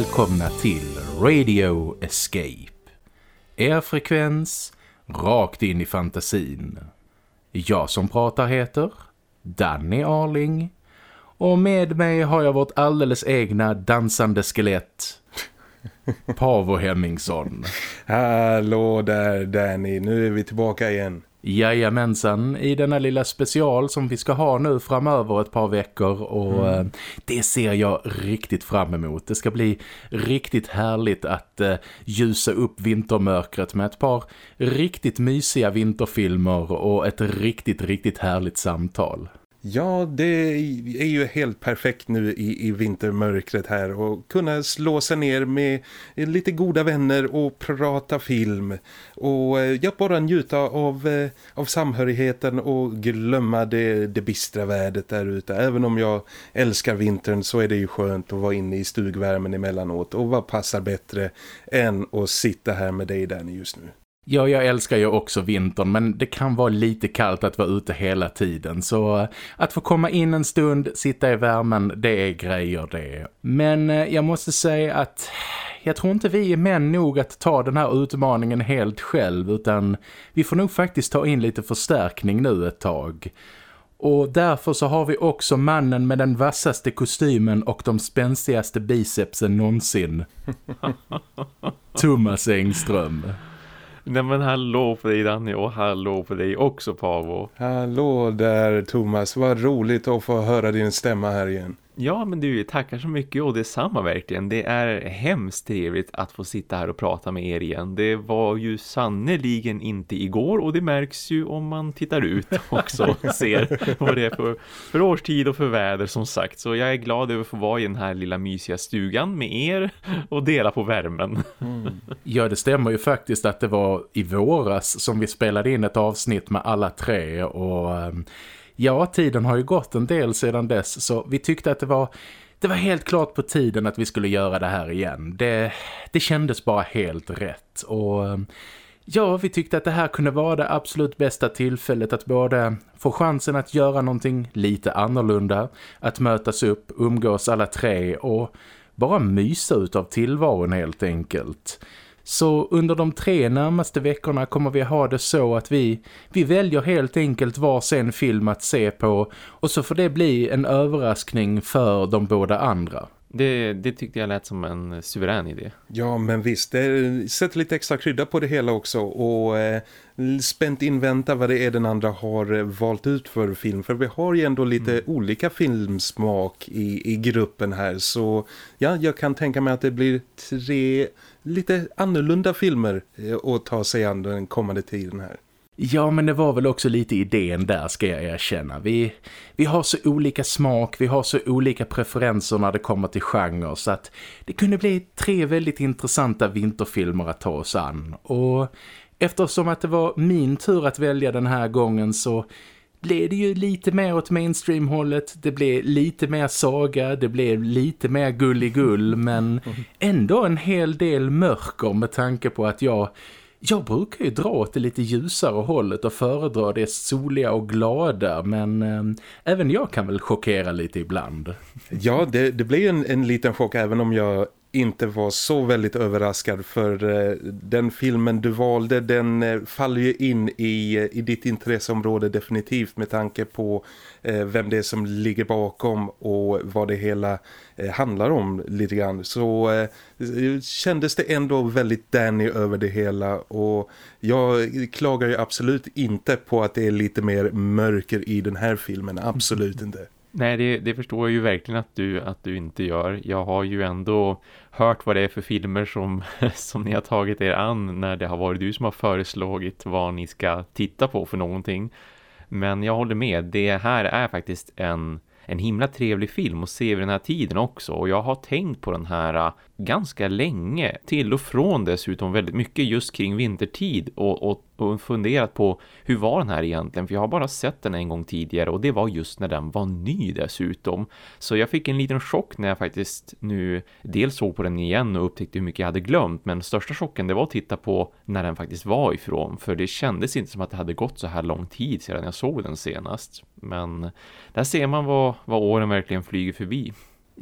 Välkomna till Radio Escape. Er frekvens rakt in i fantasin. Jag som pratar heter Danny Arling och med mig har jag vårt alldeles egna dansande skelett Pavo Hemmingsson. Hallå där Danny, nu är vi tillbaka igen. Jajamensan, i denna lilla special som vi ska ha nu framöver ett par veckor och mm. Eh, det ser jag riktigt fram emot. Det ska bli riktigt härligt att uh, ljusa upp vintermörkret med ett par riktigt mysiga vinterfilmer och ett riktigt, riktigt härligt samtal. Ja, det är ju helt perfekt nu i, i vintermörkret här och kunna slå sig ner med lite goda vänner och prata film och eh, ja, bara njuta av, eh, av samhörigheten och glömma det, det bistra vädret där ute. Även om jag älskar vintern så är det ju skönt att vara inne i stugvärmen emellanåt och vad passar bättre än att sitta här med dig Danny just nu. Ja, jag älskar ju också vintern men det kan vara lite kallt att vara ute hela tiden. Så eh, att få komma in en stund, sitta i värmen, det är grejer det. Men eh, jag måste säga att jag tror inte vi är män nog att ta den här utmaningen helt själv utan vi får nog faktiskt ta in lite förstärkning nu ett tag. Och därför så har vi också mannen med den vassaste kostymen och de spänstigaste bicepsen någonsin. Thomas Engström. Nej men hallå på dig Danny och hallå på dig också Pavo. Hallå där Thomas, vad roligt att få höra din stämma här igen. Ja, men du, tackar så mycket och detsamma verkligen. Det är hemskt trevligt att få sitta här och prata med er igen. Det var ju sannoliken inte igår och det märks ju om man tittar ut också och ser vad det är för, för årstid och för väder som sagt. Så jag är glad över att få vara i den här lilla mysiga stugan med er och dela på värmen. Mm. Ja, det stämmer ju faktiskt att det var i våras som vi spelade in ett avsnitt med alla tre och... Ehm, Ja, tiden har ju gått en del sedan dess så vi tyckte att det var, det var helt klart på tiden att vi skulle göra det här igen. Det, det kändes bara helt rätt och ehm, ja, vi tyckte att det här kunde vara det absolut bästa tillfället att både få chansen att göra någonting lite annorlunda, att mötas upp, umgås alla tre och bara mysa ut av tillvaron helt enkelt. Så under de tre närmaste veckorna kommer vi ha det så att vi, vi väljer helt enkelt varsin film att se på och så får det bli en överraskning för de båda andra. Det, det tyckte jag lät som en suverän idé. Ja, men visst. Det sätter lite extra krydda på det hela också. Och eh, spänt invänta vad det är den andra har eh, valt ut för film. För vi har ju ändå lite mm. olika filmsmak i, i gruppen här. Så ja, jag kan tänka mig att det blir tre lite annorlunda filmer eh, att ta sig an den kommande tiden här. Ja, men det var väl också lite idén där ska jag erkänna. Vi, vi har så olika smak, vi har så olika preferenser när det kommer till genre så att det kunde bli tre väldigt intressanta vinterfilmer att ta oss an. Och eftersom att det var min tur att välja den här gången så blev det ju lite mer åt mainstream-hållet. Det blev lite mer saga, det blev lite mer gulligull men ändå en hel del mörker med tanke på att jag jag brukar ju dra åt det lite ljusare hållet och föredra det soliga och glada men eh, även jag kan väl chockera lite ibland. Ja, det, det blir en, en liten chock även om jag inte var så väldigt överraskad för eh, den filmen du valde den eh, faller ju in i, eh, i ditt intresseområde definitivt med tanke på eh, vem det är som ligger bakom och vad det hela eh, handlar om lite grann. Så eh, kändes det ändå väldigt Danny över det hela och jag klagar ju absolut inte på att det är lite mer mörker i den här filmen, absolut inte. Nej, det, det, förstår jag ju verkligen att du, att du inte gör. Jag har ju ändå hört vad det är för filmer som, som ni har tagit er an när det har varit du som har föreslagit vad ni ska titta på för någonting. Men jag håller med, det här är faktiskt en en himla trevlig film att se vid den här tiden också. Och jag har tänkt på den här ganska länge. Till och från dessutom väldigt mycket just kring vintertid. Och, och, och funderat på hur var den här egentligen. För jag har bara sett den en gång tidigare. Och det var just när den var ny dessutom. Så jag fick en liten chock när jag faktiskt nu dels såg på den igen och upptäckte hur mycket jag hade glömt. Men största chocken det var att titta på när den faktiskt var ifrån. För det kändes inte som att det hade gått så här lång tid sedan jag såg den senast. Men där ser man vad, vad åren verkligen flyger förbi.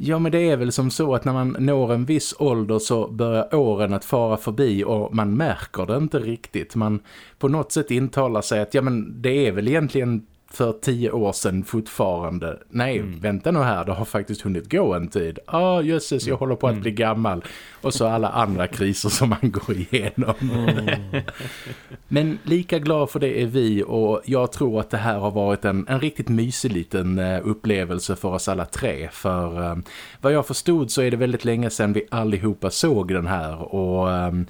Ja men det är väl som så att när man når en viss ålder så börjar åren att fara förbi och man märker det inte riktigt. Man på något sätt intalar sig att ja men det är väl egentligen för tio år sedan fortfarande. Nej, mm. vänta nu här, det har faktiskt hunnit gå en tid. Ja, ah, jösses, jag håller på att mm. bli gammal. Och så alla andra kriser som man går igenom. Mm. Men lika glad för det är vi och jag tror att det här har varit en, en riktigt mysig liten uh, upplevelse för oss alla tre. För uh, vad jag förstod så är det väldigt länge sedan vi allihopa såg den här och... Um,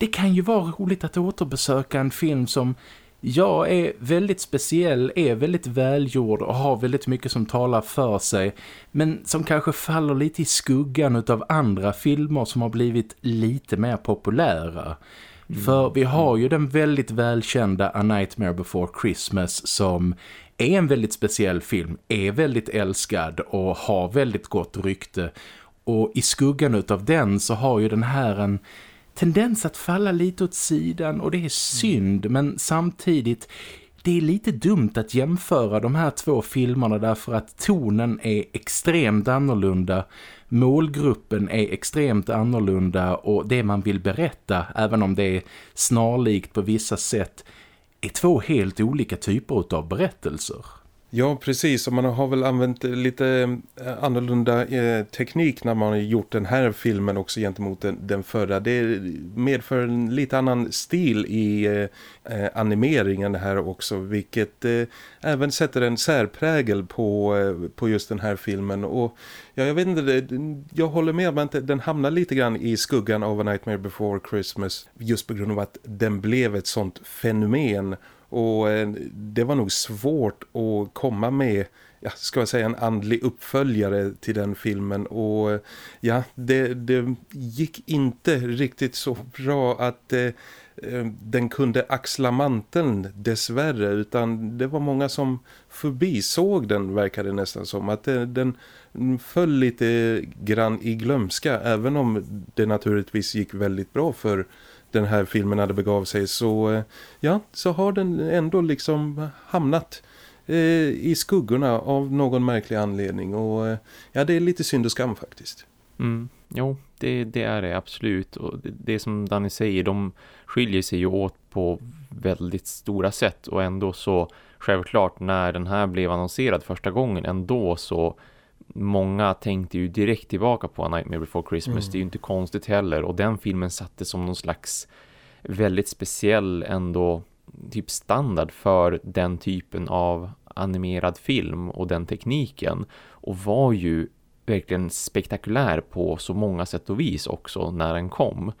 det kan ju vara roligt att återbesöka en film som jag är väldigt speciell, är väldigt välgjord och har väldigt mycket som talar för sig. Men som kanske faller lite i skuggan av andra filmer som har blivit lite mer populära. Mm. För vi har ju den väldigt välkända A Nightmare Before Christmas som är en väldigt speciell film, är väldigt älskad och har väldigt gott rykte. Och i skuggan av den så har ju den här en tendens att falla lite åt sidan och det är synd mm. men samtidigt det är lite dumt att jämföra de här två filmerna därför att tonen är extremt annorlunda, målgruppen är extremt annorlunda och det man vill berätta, även om det är snarlikt på vissa sätt, är två helt olika typer av berättelser. Ja, precis. Och man har väl använt lite eh, annorlunda eh, teknik när man har gjort den här filmen också gentemot den, den förra. Det medför en lite annan stil i eh, eh, animeringen här också, vilket eh, även sätter en särprägel på, eh, på just den här filmen. Och ja, jag vet inte, jag håller med om att den hamnar lite grann i skuggan av A Nightmare Before Christmas just på grund av att den blev ett sånt fenomen och eh, det var nog svårt att komma med ja, ska jag säga en andlig uppföljare till den filmen. Och eh, ja, det, det gick inte riktigt så bra att eh, eh, den kunde axla manteln dessvärre. Utan det var många som förbisåg den verkade nästan som. Att det, den föll lite grann i glömska även om det naturligtvis gick väldigt bra för den här filmen hade begav sig så eh, ja, så har den ändå liksom hamnat eh, i skuggorna av någon märklig anledning och eh, ja, det är lite synd och skam faktiskt. Mm. Jo, det, det, är det absolut och det, det som Danny säger, de skiljer sig ju åt på väldigt stora sätt och ändå så självklart när den här blev annonserad första gången ändå så många tänkte ju direkt tillbaka på A Nightmare Before Christmas. Mm. Det är ju inte konstigt heller. Och den filmen satte som någon slags väldigt speciell ändå typ standard för den typen av animerad film och den tekniken. Och var ju verkligen spektakulär på så många sätt och vis också när den kom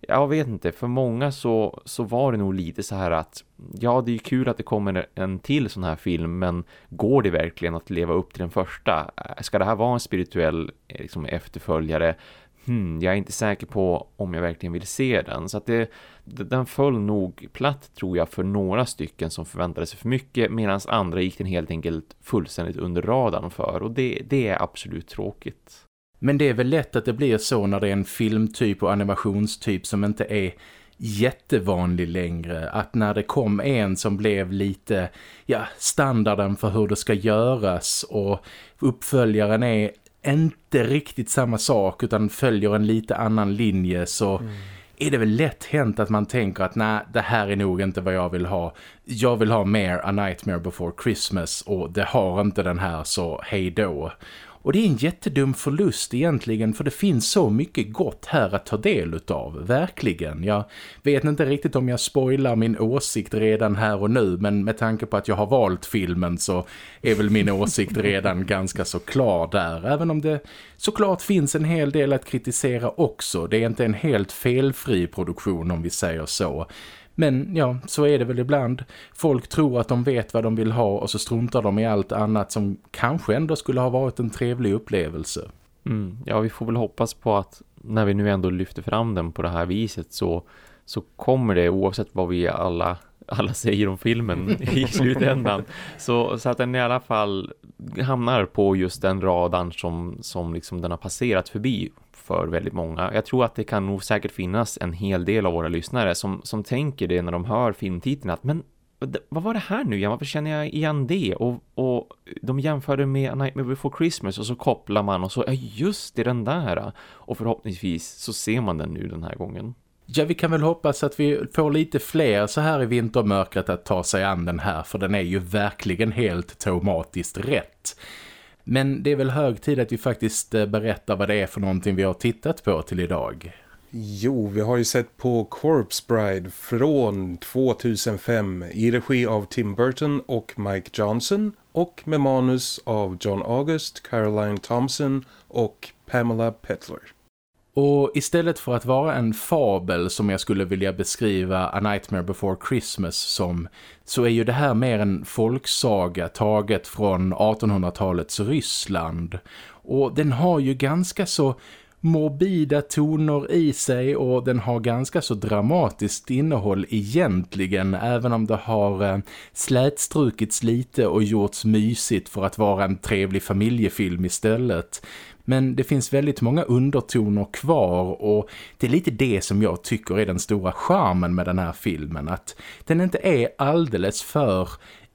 jag vet inte, för många så, så var det nog lite så här att ja, det är kul att det kommer en till sån här film, men går det verkligen att leva upp till den första? Äh, ska det här vara en spirituell eh, liksom, efterföljare? Hmm, jag är inte säker på om jag verkligen vill se den. Så att det, den föll nog platt tror jag för några stycken som förväntade sig för mycket medan andra gick den helt enkelt fullständigt under radarn för. Och det, det är absolut tråkigt. Men det är väl lätt att det blir så när det är en filmtyp och animationstyp som inte är jättevanlig längre. Att när det kom en som blev lite ja, standarden för hur det ska göras och uppföljaren är inte riktigt samma sak utan följer en lite annan linje så mm. är det väl lätt hänt att man tänker att nej, det här är nog inte vad jag vill ha. Jag vill ha mer A Nightmare Before Christmas och det har inte den här så hej då. Och det är en jättedum förlust egentligen för det finns så mycket gott här att ta del utav, verkligen. Jag vet inte riktigt om jag spoilar min åsikt redan här och nu men med tanke på att jag har valt filmen så är väl min åsikt redan ganska så klar där. Även om det såklart finns en hel del att kritisera också. Det är inte en helt felfri produktion om vi säger så. Men ja, så är det väl ibland. Folk tror att de vet vad de vill ha och så struntar de i allt annat som kanske ändå skulle ha varit en trevlig upplevelse. Mm, ja, vi får väl hoppas på att när vi nu ändå lyfter fram den på det här viset så, så kommer det oavsett vad vi alla, alla säger om filmen i slutändan. Så, så att den i alla fall hamnar på just den radarn som, som liksom den har passerat förbi för väldigt många. Jag tror att det kan nog säkert finnas en hel del av våra lyssnare som, som tänker det när de hör filmtiteln att men vad var det här nu? Varför känner jag igen det? Och, och de jämförde med A Nightmare Before Christmas och så kopplar man och så, ja just det, den där. Och förhoppningsvis så ser man den nu den här gången. Ja, vi kan väl hoppas att vi får lite fler så här i vintermörkret att ta sig an den här. För den är ju verkligen helt traumatiskt rätt. Men det är väl hög tid att vi faktiskt eh, berättar vad det är för någonting vi har tittat på till idag. Jo, vi har ju sett på Corpse Bride från 2005 i regi av Tim Burton och Mike Johnson och med manus av John August, Caroline Thompson och Pamela Petler. Och istället för att vara en fabel som jag skulle vilja beskriva A Nightmare Before Christmas som så är ju det här mer en folksaga taget från 1800-talets Ryssland. Och den har ju ganska så morbida toner i sig och den har ganska så dramatiskt innehåll egentligen även om det har eh, slätstrukits lite och gjorts mysigt för att vara en trevlig familjefilm istället. Men det finns väldigt många undertoner kvar och det är lite det som jag tycker är den stora charmen med den här filmen. Att den inte är alldeles för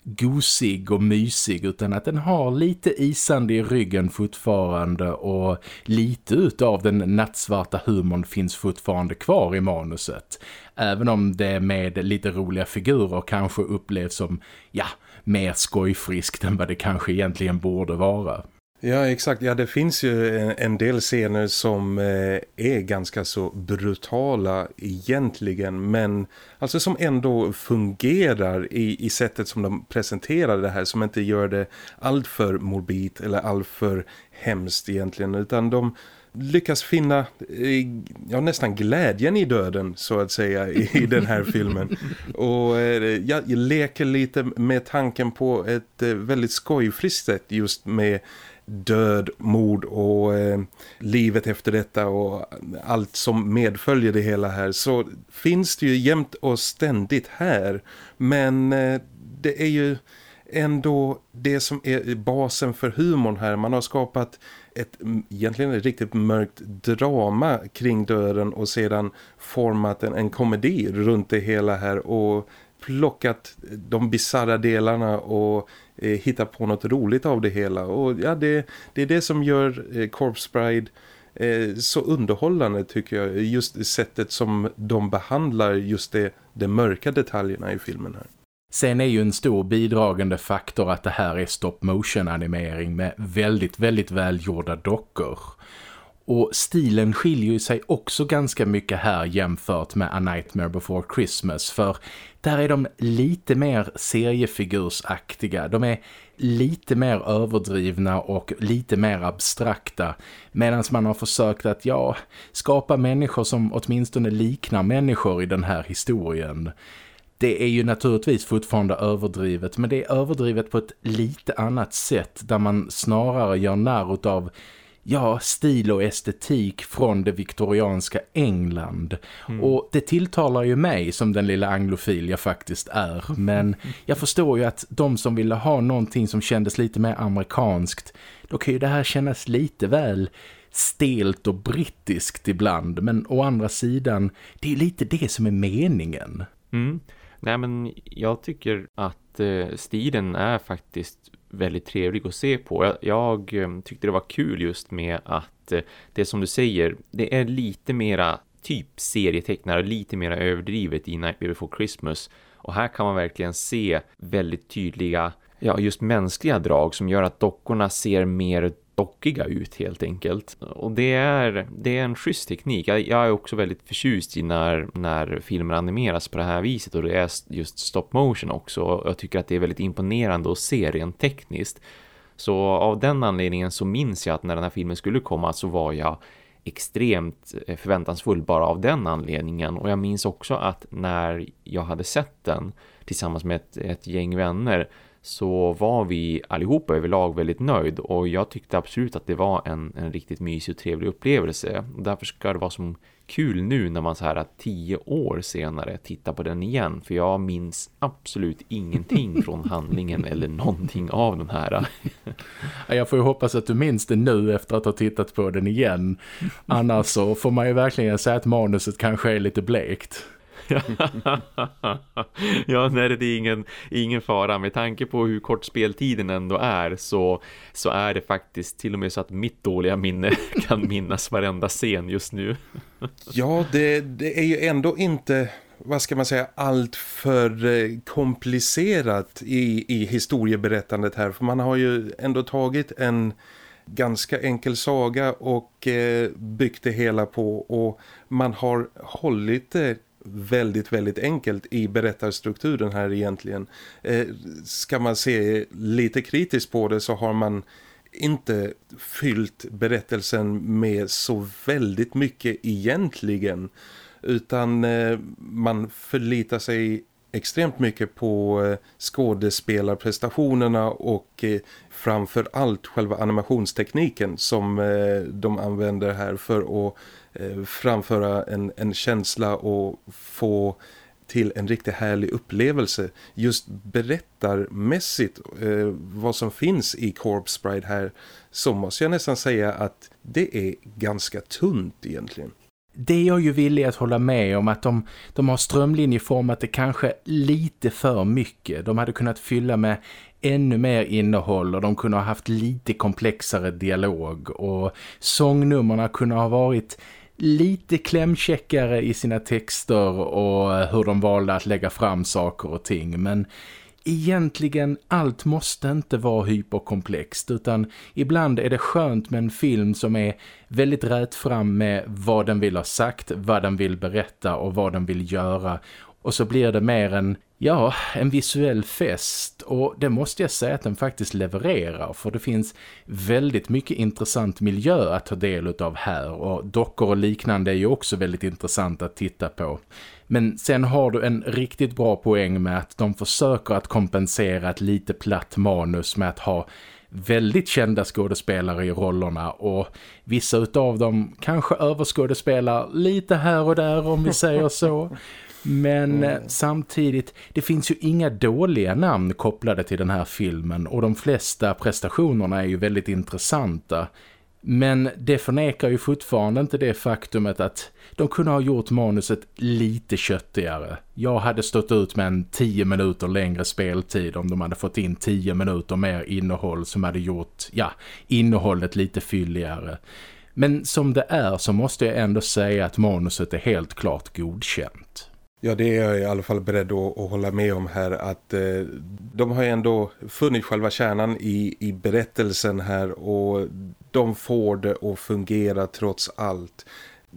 gosig och mysig utan att den har lite isande i ryggen fortfarande och lite utav den nattsvarta humorn finns fortfarande kvar i manuset. Även om det med lite roliga figurer kanske upplevs som, ja, mer skojfriskt än vad det kanske egentligen borde vara. Ja, exakt. Ja, det finns ju en, en del scener som eh, är ganska så brutala egentligen. Men alltså som ändå fungerar i, i sättet som de presenterar det här. Som inte gör det alltför morbid eller alltför hemskt egentligen. Utan de lyckas finna eh, ja, nästan glädjen i döden så att säga i, den här filmen. Och eh, jag leker lite med tanken på ett eh, väldigt skojfriskt sätt just med död, mord och eh, livet efter detta och allt som medföljer det hela här så finns det ju jämt och ständigt här. Men eh, det är ju ändå det som är basen för humorn här. Man har skapat ett egentligen ett riktigt mörkt drama kring döden och sedan format en, en komedi runt det hela här och plockat de bizarra delarna och eh, hitta på något roligt av det hela. Och ja, det, det är det som gör eh, Corpse Bride eh, så underhållande tycker jag. Just sättet som de behandlar just det, de mörka detaljerna i filmen här. Sen är ju en stor bidragande faktor att det här är stop motion animering med väldigt, väldigt välgjorda dockor. Och stilen skiljer sig också ganska mycket här jämfört med A Nightmare Before Christmas för där är de lite mer seriefigursaktiga. De är lite mer överdrivna och lite mer abstrakta medan man har försökt att ja, skapa människor som åtminstone liknar människor i den här historien. Det är ju naturligtvis fortfarande överdrivet men det är överdrivet på ett lite annat sätt där man snarare gör narr av ja, stil och estetik från det viktorianska England. Mm. Och det tilltalar ju mig som den lilla anglofil jag faktiskt är. Men jag förstår ju att de som ville ha någonting som kändes lite mer amerikanskt, då kan ju det här kännas lite väl stelt och brittiskt ibland. Men å andra sidan, det är lite det som är meningen. Mm. Nej men jag tycker att eh, stilen är faktiskt väldigt trevlig att se på. Jag, jag eh, tyckte det var kul just med att eh, det som du säger, det är lite mera typ serietecknare, lite mera överdrivet i Night Before Christmas. Och här kan man verkligen se väldigt tydliga, ja just mänskliga drag som gör att dockorna ser mer dockiga ut helt enkelt. Och det är, det är en schysst teknik. Jag, jag är också väldigt förtjust i när, när filmer animeras på det här viset och det är just stop motion också. Jag tycker att det är väldigt imponerande att se rent tekniskt. Så av den anledningen så minns jag att när den här filmen skulle komma så var jag extremt eh, förväntansfull bara av den anledningen. Och jag minns också att när jag hade sett den tillsammans med ett, ett gäng vänner så var vi allihopa överlag väldigt nöjd och jag tyckte absolut att det var en, en riktigt mysig och trevlig upplevelse. Därför ska det vara som kul nu när man så här tio år senare tittar på den igen för jag minns absolut ingenting från handlingen eller någonting av den här. Jag får ju hoppas att du minns det nu efter att ha tittat på den igen. Annars så får man ju verkligen säga att manuset kanske är lite blekt. ja, nej det är ingen, ingen fara. Med tanke på hur kort speltiden ändå är så, så är det faktiskt till och med så att mitt dåliga minne kan minnas varenda scen just nu. ja, det, det är ju ändå inte vad ska man säga, allt för eh, komplicerat i, i historieberättandet här. För man har ju ändå tagit en ganska enkel saga och eh, byggt det hela på och man har hållit det väldigt, väldigt enkelt i berättarstrukturen här egentligen. Eh, ska man se lite kritiskt på det så har man inte fyllt berättelsen med så väldigt mycket egentligen utan eh, man förlitar sig extremt mycket på eh, skådespelarprestationerna och eh, framför allt själva animationstekniken som eh, de använder här för att Eh, framföra en, en känsla och få till en riktigt härlig upplevelse. Just berättarmässigt eh, vad som finns i Corpse Bride här så måste jag nästan säga att det är ganska tunt egentligen det är jag ju villig att hålla med om att de, de har strömlinjeformat det kanske lite för mycket. De hade kunnat fylla med ännu mer innehåll och de kunde ha haft lite komplexare dialog och sångnummerna kunde ha varit lite klämkäckare i sina texter och eh, hur de valde att lägga fram saker och ting. Men egentligen allt måste inte vara hyperkomplext utan ibland är det skönt med en film som är väldigt rätt fram med vad den vill ha sagt, vad den vill berätta och vad den vill göra och så blir det mer en, ja, en visuell fest och det måste jag säga att den faktiskt levererar för det finns väldigt mycket intressant miljö att ta del av här och dockor och liknande är ju också väldigt intressant att titta på. Men sen har du en riktigt bra poäng med att de försöker att kompensera ett lite platt manus med att ha väldigt kända skådespelare i rollerna och vissa utav dem kanske överskådespelar lite här och där om vi säger så. Men mm. samtidigt, det finns ju inga dåliga namn kopplade till den här filmen och de flesta prestationerna är ju väldigt intressanta. Men det förnekar ju fortfarande inte det faktumet att de kunde ha gjort manuset lite köttigare. Jag hade stått ut med en 10 minuter längre speltid om de hade fått in 10 minuter mer innehåll som hade gjort, ja, innehållet lite fylligare. Men som det är så måste jag ändå säga att manuset är helt klart godkänt. Ja, det är jag i alla fall beredd att, att hålla med om här att eh, de har ändå funnit själva kärnan i, i berättelsen här och de får det att fungera trots allt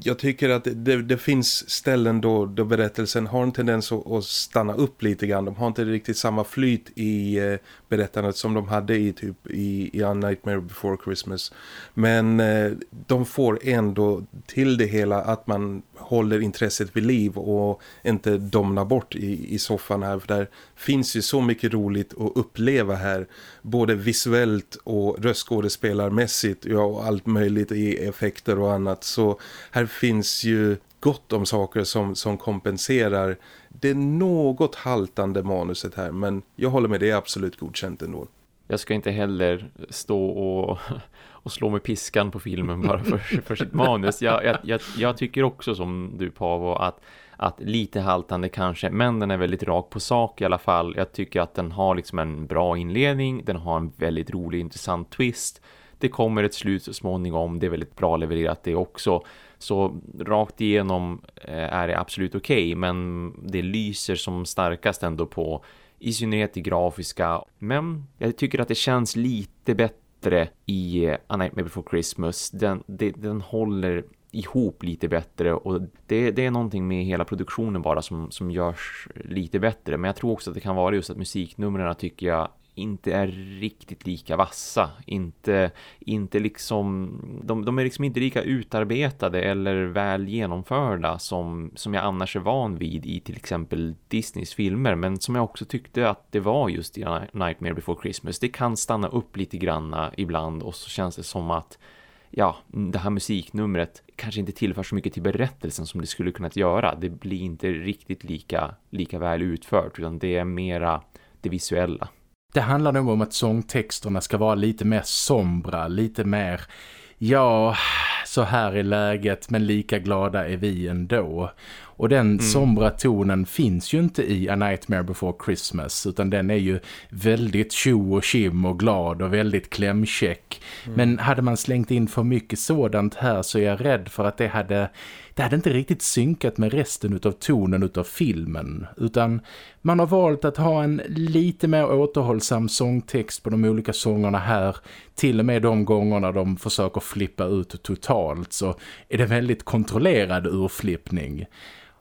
jag tycker att det, det, finns ställen då, då berättelsen har en tendens att, att, stanna upp lite grann. De har inte riktigt samma flyt i eh, berättandet som de hade i typ i, i A Nightmare Before Christmas. Men eh, de får ändå till det hela att man håller intresset vid liv och inte domnar bort i, i soffan här. För där finns ju så mycket roligt att uppleva här. Både visuellt och röstskådespelarmässigt ja, och allt möjligt i effekter och annat. Så här finns ju gott om saker som, som kompenserar det något haltande manuset här. Men jag håller med, det är absolut godkänt ändå. Jag ska inte heller stå och, och slå med piskan på filmen bara för, för sitt manus. Jag, jag, jag, jag tycker också som du Pavo att att lite haltande kanske, men den är väldigt rak på sak i alla fall. Jag tycker att den har liksom en bra inledning, den har en väldigt rolig intressant twist. Det kommer ett slut så småningom, det är väldigt bra levererat det också. Så rakt igenom eh, är det absolut okej, okay, men det lyser som starkast ändå på i synnerhet det grafiska. Men jag tycker att det känns lite bättre i A Nightmare Before Christmas. Den, den, den håller ihop lite bättre och det, det är någonting med hela produktionen bara som, som görs lite bättre. Men jag tror också att det kan vara just att musiknumren tycker jag inte är riktigt lika vassa. Inte, inte liksom, de, de är liksom inte lika utarbetade eller väl genomförda som, som jag annars är van vid i till exempel Disneys filmer. Men som jag också tyckte att det var just i Nightmare Before Christmas. Det kan stanna upp lite granna ibland och så känns det som att ja, det här musiknumret kanske inte tillför så mycket till berättelsen som det skulle kunna göra. Det blir inte riktigt lika, lika väl utfört utan det är mera det visuella. Det handlar nog om att sångtexterna ska vara lite mer sombra, lite mer, ja, så här är läget men lika glada är vi ändå. Och den mm. sombra tonen finns ju inte i A Nightmare Before Christmas utan den är ju väldigt tjo och kim och glad och väldigt klämkäck. Mm. Men hade man slängt in för mycket sådant här så är jag rädd för att det hade det hade inte riktigt synkat med resten av tonen av filmen utan man har valt att ha en lite mer återhållsam sångtext på de olika sångerna här till och med de gångerna de försöker flippa ut totalt så är det väldigt kontrollerad urflippning.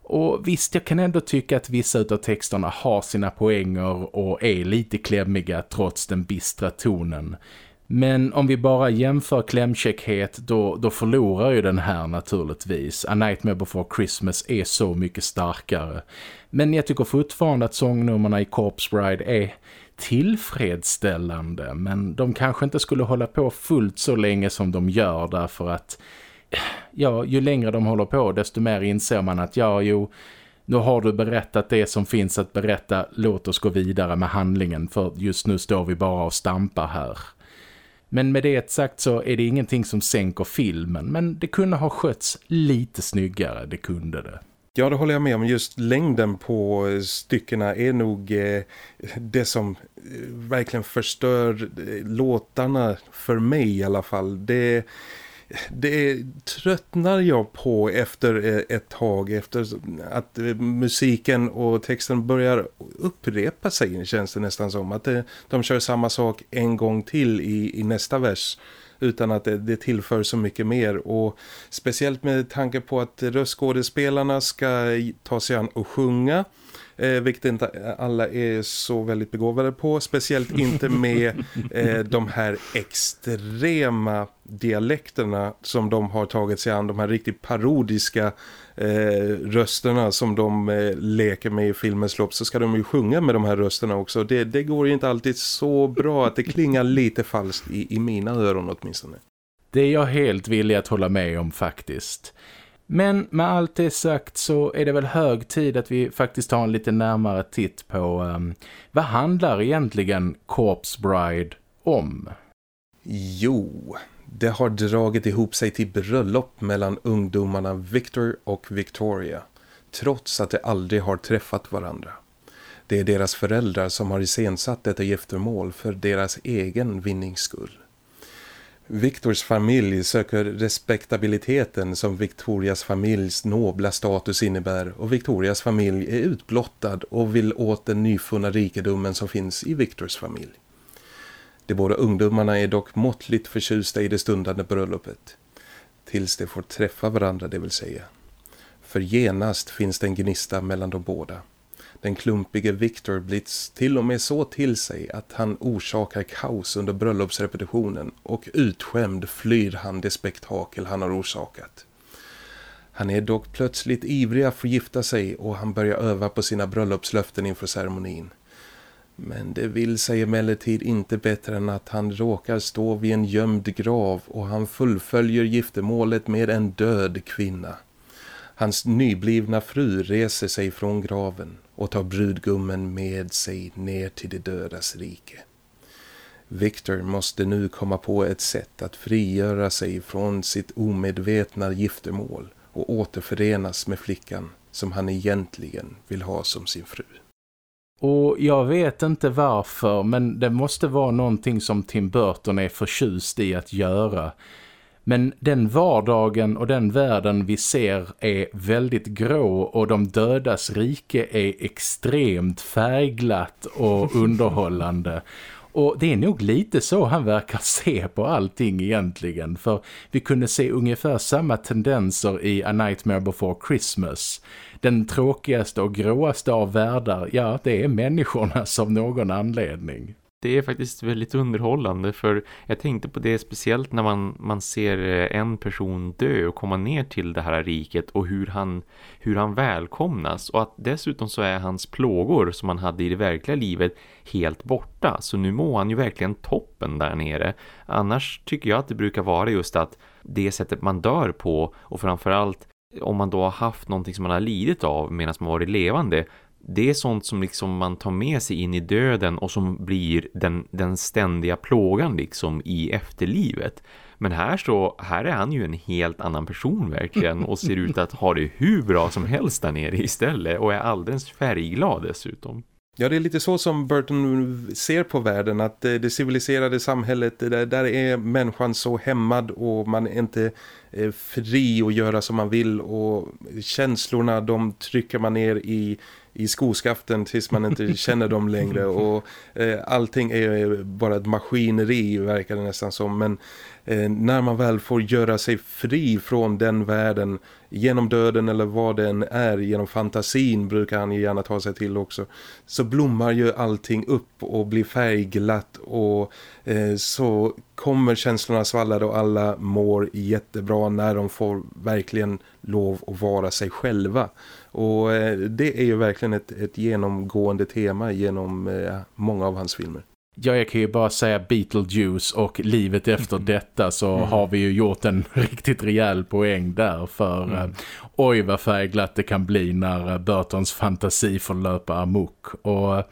Och visst, jag kan ändå tycka att vissa av texterna har sina poänger och är lite klämmiga trots den bistra tonen. Men om vi bara jämför klämkäckhet då, då förlorar ju den här naturligtvis. A Nightmare Before Christmas är så mycket starkare. Men jag tycker fortfarande att sångnummerna i Corpse Bride är tillfredsställande. Men de kanske inte skulle hålla på fullt så länge som de gör därför att ja, ju längre de håller på desto mer inser man att ja, jo, nu har du berättat det som finns att berätta, låt oss gå vidare med handlingen för just nu står vi bara och stampar här. Men med det sagt så är det ingenting som sänker filmen. Men det kunde ha skötts lite snyggare, det kunde det. Ja, det håller jag med om. Just längden på eh, styckena är nog eh, det som eh, verkligen förstör eh, låtarna för mig i alla fall. Det det tröttnar jag på efter eh, ett tag efter att eh, musiken och texten börjar upprepa sig känns det nästan som. Att det, de kör samma sak en gång till i, i nästa vers utan att det, det tillför så mycket mer. Och speciellt med tanke på att röstskådespelarna ska ta sig an och sjunga eh, vilket inte alla är så väldigt begåvade på. Speciellt inte med eh, de här extrema dialekterna som de har tagit sig an. De här riktigt parodiska eh, rösterna som de eh, leker med i filmens lopp så ska de ju sjunga med de här rösterna också. Det, det går ju inte alltid så bra att det klingar lite falskt i, i mina öron åtminstone. Det är jag helt villig att hålla med om faktiskt. Men med allt det sagt så är det väl hög tid att vi faktiskt tar en lite närmare titt på um, vad handlar egentligen Corpse Bride om? Jo, det har dragit ihop sig till bröllop mellan ungdomarna Victor och Victoria trots att de aldrig har träffat varandra. Det är deras föräldrar som har iscensatt detta giftermål för deras egen vinnings skull. Victors familj söker respektabiliteten som Victorias familjs nobla status innebär och Victorias familj är utblottad och vill åt den nyfunna rikedomen som finns i Victors familj. De båda ungdomarna är dock måttligt förtjusta i det stundande bröllopet. Tills de får träffa varandra det vill säga. För genast finns det en gnista mellan de båda. Den klumpige Victor Blitz till och med så till sig att han orsakar kaos under bröllopsrepetitionen och utskämd flyr han det spektakel han har orsakat. Han är dock plötsligt ivrig att förgifta sig och han börjar öva på sina bröllopslöften inför ceremonin. Men det vill sig emellertid inte bättre än att han råkar stå vid en gömd grav och han fullföljer giftermålet med en död kvinna. Hans nyblivna fru reser sig från graven och tar brudgummen med sig ner till de dödas rike. Victor måste nu komma på ett sätt att frigöra sig från sitt omedvetna giftermål och återförenas med flickan som han egentligen vill ha som sin fru. Och jag vet inte varför men det måste vara någonting som Tim Burton är förtjust i att göra- men den vardagen och den världen vi ser är väldigt grå och de dödas rike är extremt färgglatt och underhållande. Och det är nog lite så han verkar se på allting egentligen. För vi kunde se ungefär samma tendenser i A Nightmare Before Christmas. Den tråkigaste och gråaste av världar, ja det är människorna som någon anledning det är faktiskt väldigt underhållande för jag tänkte på det speciellt när man, man ser eh, en person dö och komma ner till det här riket och hur han, hur han välkomnas och att dessutom så är hans plågor som han hade i det verkliga livet helt borta så nu mår han ju verkligen toppen där nere. Annars tycker jag att det brukar vara just att det sättet man dör på och framförallt om man då har haft någonting som man har lidit av medan man varit levande det är sånt som liksom man tar med sig in i döden och som blir den, den ständiga plågan liksom i efterlivet. Men här så, här är han ju en helt annan person verkligen och ser ut att ha det hur bra som helst där nere istället och är alldeles färgglad dessutom. Ja, det är lite så som Burton ser på världen, att det civiliserade samhället, där, är människan så hämmad och man är inte eh, fri att göra som man vill och känslorna de trycker man ner i, i skoskaften tills man inte känner dem längre och eh, allting är bara ett maskineri verkar det nästan som, men eh, när man väl får göra sig fri från den världen genom döden eller vad den är, genom fantasin brukar han gärna ta sig till också, så blommar ju allting upp och blir färgglatt och eh, så kommer känslorna svallade och alla mår jättebra när de får verkligen lov att vara sig själva. Och eh, det är ju verkligen ett, ett genomgående tema genom eh, många av hans filmer. Ja, jag kan ju bara säga Beetlejuice och livet efter mm. detta så mm. har vi ju gjort en riktigt rejäl poäng där för mm. eh, oj vad färgglatt det kan bli när eh, Burtons fantasi får löpa amok och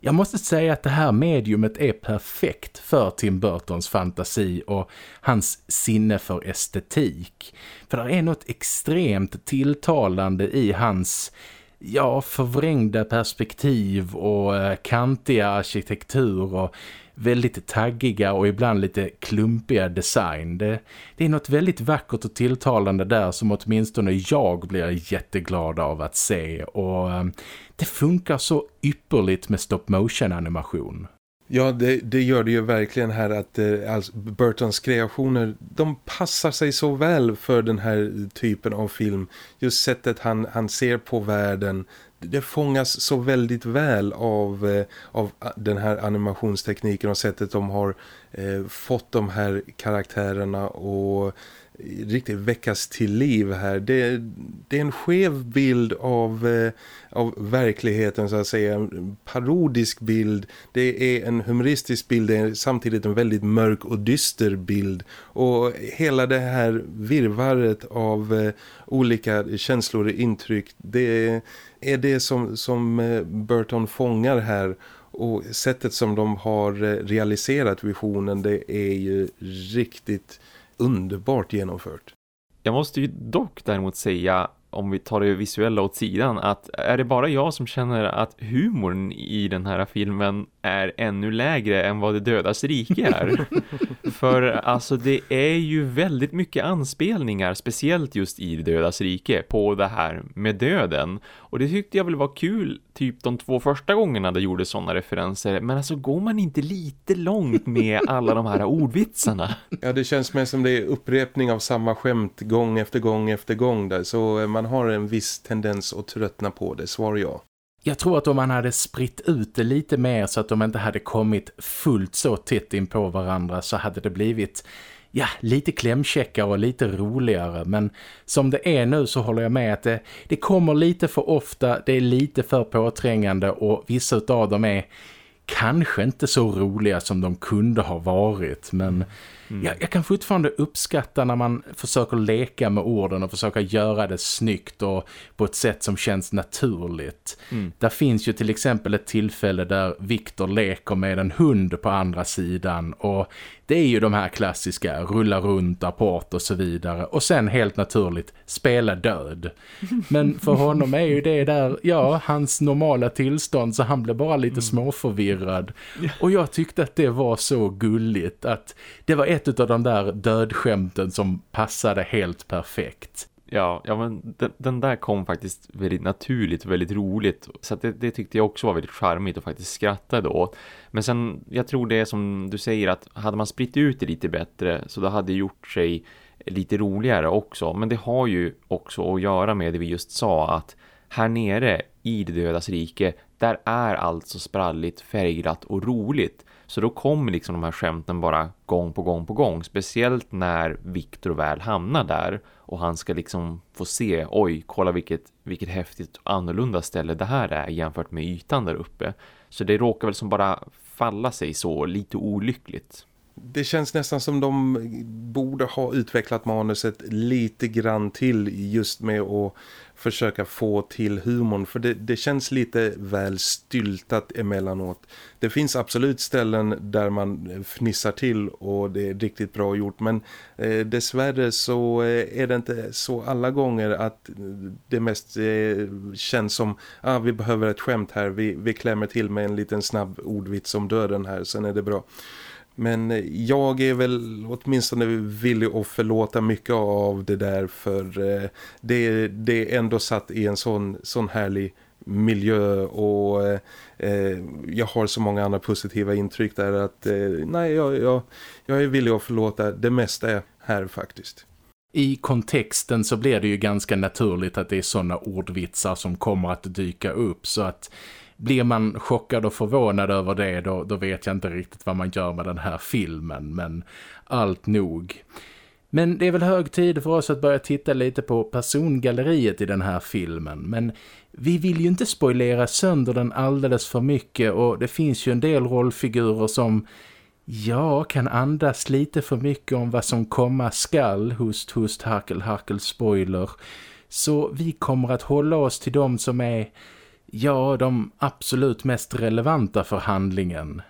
jag måste säga att det här mediumet är perfekt för Tim Burtons fantasi och hans sinne för estetik. För det är något extremt tilltalande i hans ja, förvrängda perspektiv och eh, kantiga arkitektur och väldigt taggiga och ibland lite klumpiga design. Det, det, är något väldigt vackert och tilltalande där som åtminstone jag blir jätteglad av att se och eh, det funkar så ypperligt med stop motion animation. Ja, det, det, gör det ju verkligen här att eh, alltså Burtons kreationer, de passar sig så väl för den här typen av film. Just sättet han, han ser på världen, det fångas så väldigt väl av, eh, av den här animationstekniken och sättet de har eh, fått de här karaktärerna och riktigt väckas till liv här. Det, det är en skev bild av, eh, av verkligheten så att säga. En parodisk bild. Det är en humoristisk bild. Det är samtidigt en väldigt mörk och dyster bild. Och hela det här virvaret av eh, olika känslor och intryck. Det är det som, som eh, Burton fångar här och sättet som de har eh, realiserat visionen det är ju riktigt underbart genomfört. Jag måste ju dock däremot säga om vi tar det visuella åt sidan att är det bara jag som känner att humorn i den här filmen är ännu lägre än vad det dödas rike är. För alltså det är ju väldigt mycket anspelningar, speciellt just i det dödas rike, på det här med döden. Och det tyckte jag väl var kul typ de två första gångerna det gjorde sådana referenser. Men alltså går man inte lite långt med alla de här ordvitsarna? Ja, det känns mer som det är upprepning av samma skämt gång efter gång efter gång där. Så man har en viss tendens att tröttna på det, svar ja. Jag tror att om man hade spritt ut det lite mer så att de inte hade kommit fullt så tätt in på varandra så hade det blivit ja, lite klämkäckare och lite roligare. Men som det är nu så håller jag med att det, det kommer lite för ofta, det är lite för påträngande och vissa av dem är kanske inte så roliga som de kunde ha varit. Men Mm. Jag, jag, kan fortfarande uppskatta när man försöker leka med orden och försöka göra det snyggt och på ett sätt som känns naturligt. Mm. Där finns ju till exempel ett tillfälle där Viktor leker med en hund på andra sidan och det är ju de här klassiska rulla runt, apport och så vidare. Och sen helt naturligt spela död. Men för honom är ju det där, ja, hans normala tillstånd så han blev bara lite mm. småförvirrad. Och jag tyckte att det var så gulligt att det var ett av de där dödskämten som passade helt perfekt. Ja, ja men den, den, där kom faktiskt väldigt naturligt och väldigt roligt. Så det, det, tyckte jag också var väldigt charmigt och faktiskt skrattade då. Men sen, jag tror det är som du säger att hade man spritt ut det lite bättre så det hade gjort sig lite roligare också. Men det har ju också att göra med det vi just sa att här nere i det dödas rike, där är allt så spralligt, färgglatt och roligt. Så då kommer liksom de här skämten bara gång på gång på gång. Speciellt när Victor väl hamnar där och han ska liksom få se, oj, kolla vilket, vilket häftigt annorlunda ställe det här är jämfört med ytan där uppe. Så det råkar väl som bara falla sig så lite olyckligt. det känns nästan som de borde ha utvecklat manuset lite grann till just med att försöka få till humorn för det, det känns lite väl styltat emellanåt. Det finns absolut ställen där man fnissar till och det är riktigt bra gjort men eh, dessvärre så eh, är det inte så alla gånger att det mest eh, känns som ah, vi behöver ett skämt här, vi, vi klämmer till med en liten snabb ordvits om döden här, sen är det bra. Men eh, jag är väl åtminstone villig att förlåta mycket av det där för eh, det, det är ändå satt i en sån, sån härlig miljö och eh, eh, jag har så många andra positiva intryck där att eh, nej jag, jag, jag är villig att förlåta det mesta här faktiskt. I kontexten så blir det ju ganska naturligt att det är sådana ordvitsar som kommer att dyka upp så att blir man chockad och förvånad över det då, då vet jag inte riktigt vad man gör med den här filmen men allt nog. Men det är väl hög tid för oss att börja titta lite på persongalleriet i den här filmen. Men vi vill ju inte spoilera sönder den alldeles för mycket och det finns ju en del rollfigurer som ja, kan andas lite för mycket om vad som komma skall. Hust, hust, harkel, harkel, spoiler. Så vi kommer att hålla oss till de som är Ja, de absolut mest relevanta för handlingen.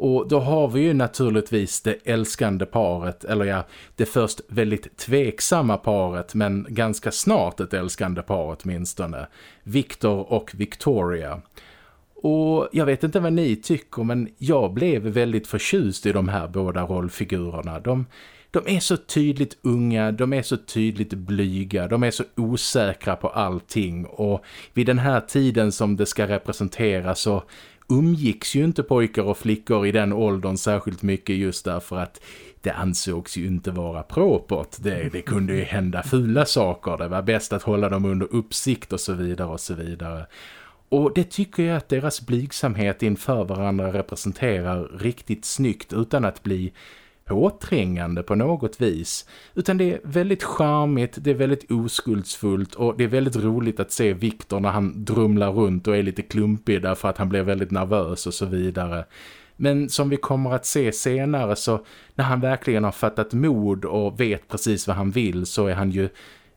Och då har vi ju naturligtvis det älskande paret, eller ja, det först väldigt tveksamma paret men ganska snart ett älskande par åtminstone. Victor och Victoria. Och jag vet inte vad ni tycker men jag blev väldigt förtjust i de här båda rollfigurerna. De de är så tydligt unga, de är så tydligt blyga, de är så osäkra på allting och vid den här tiden som det ska representera så umgicks ju inte pojkar och flickor i den åldern särskilt mycket just därför att det ansågs ju inte vara propert. Det, det kunde ju hända fula saker. Det var bäst att hålla dem under uppsikt och så vidare och så vidare. Och det tycker jag att deras blygsamhet inför varandra representerar riktigt snyggt utan att bli påträngande på något vis. Utan det är väldigt charmigt, det är väldigt oskuldsfullt och det är väldigt roligt att se Viktor när han drumlar runt och är lite klumpig därför att han blir väldigt nervös och så vidare. Men som vi kommer att se senare så när han verkligen har fattat mod och vet precis vad han vill så är han ju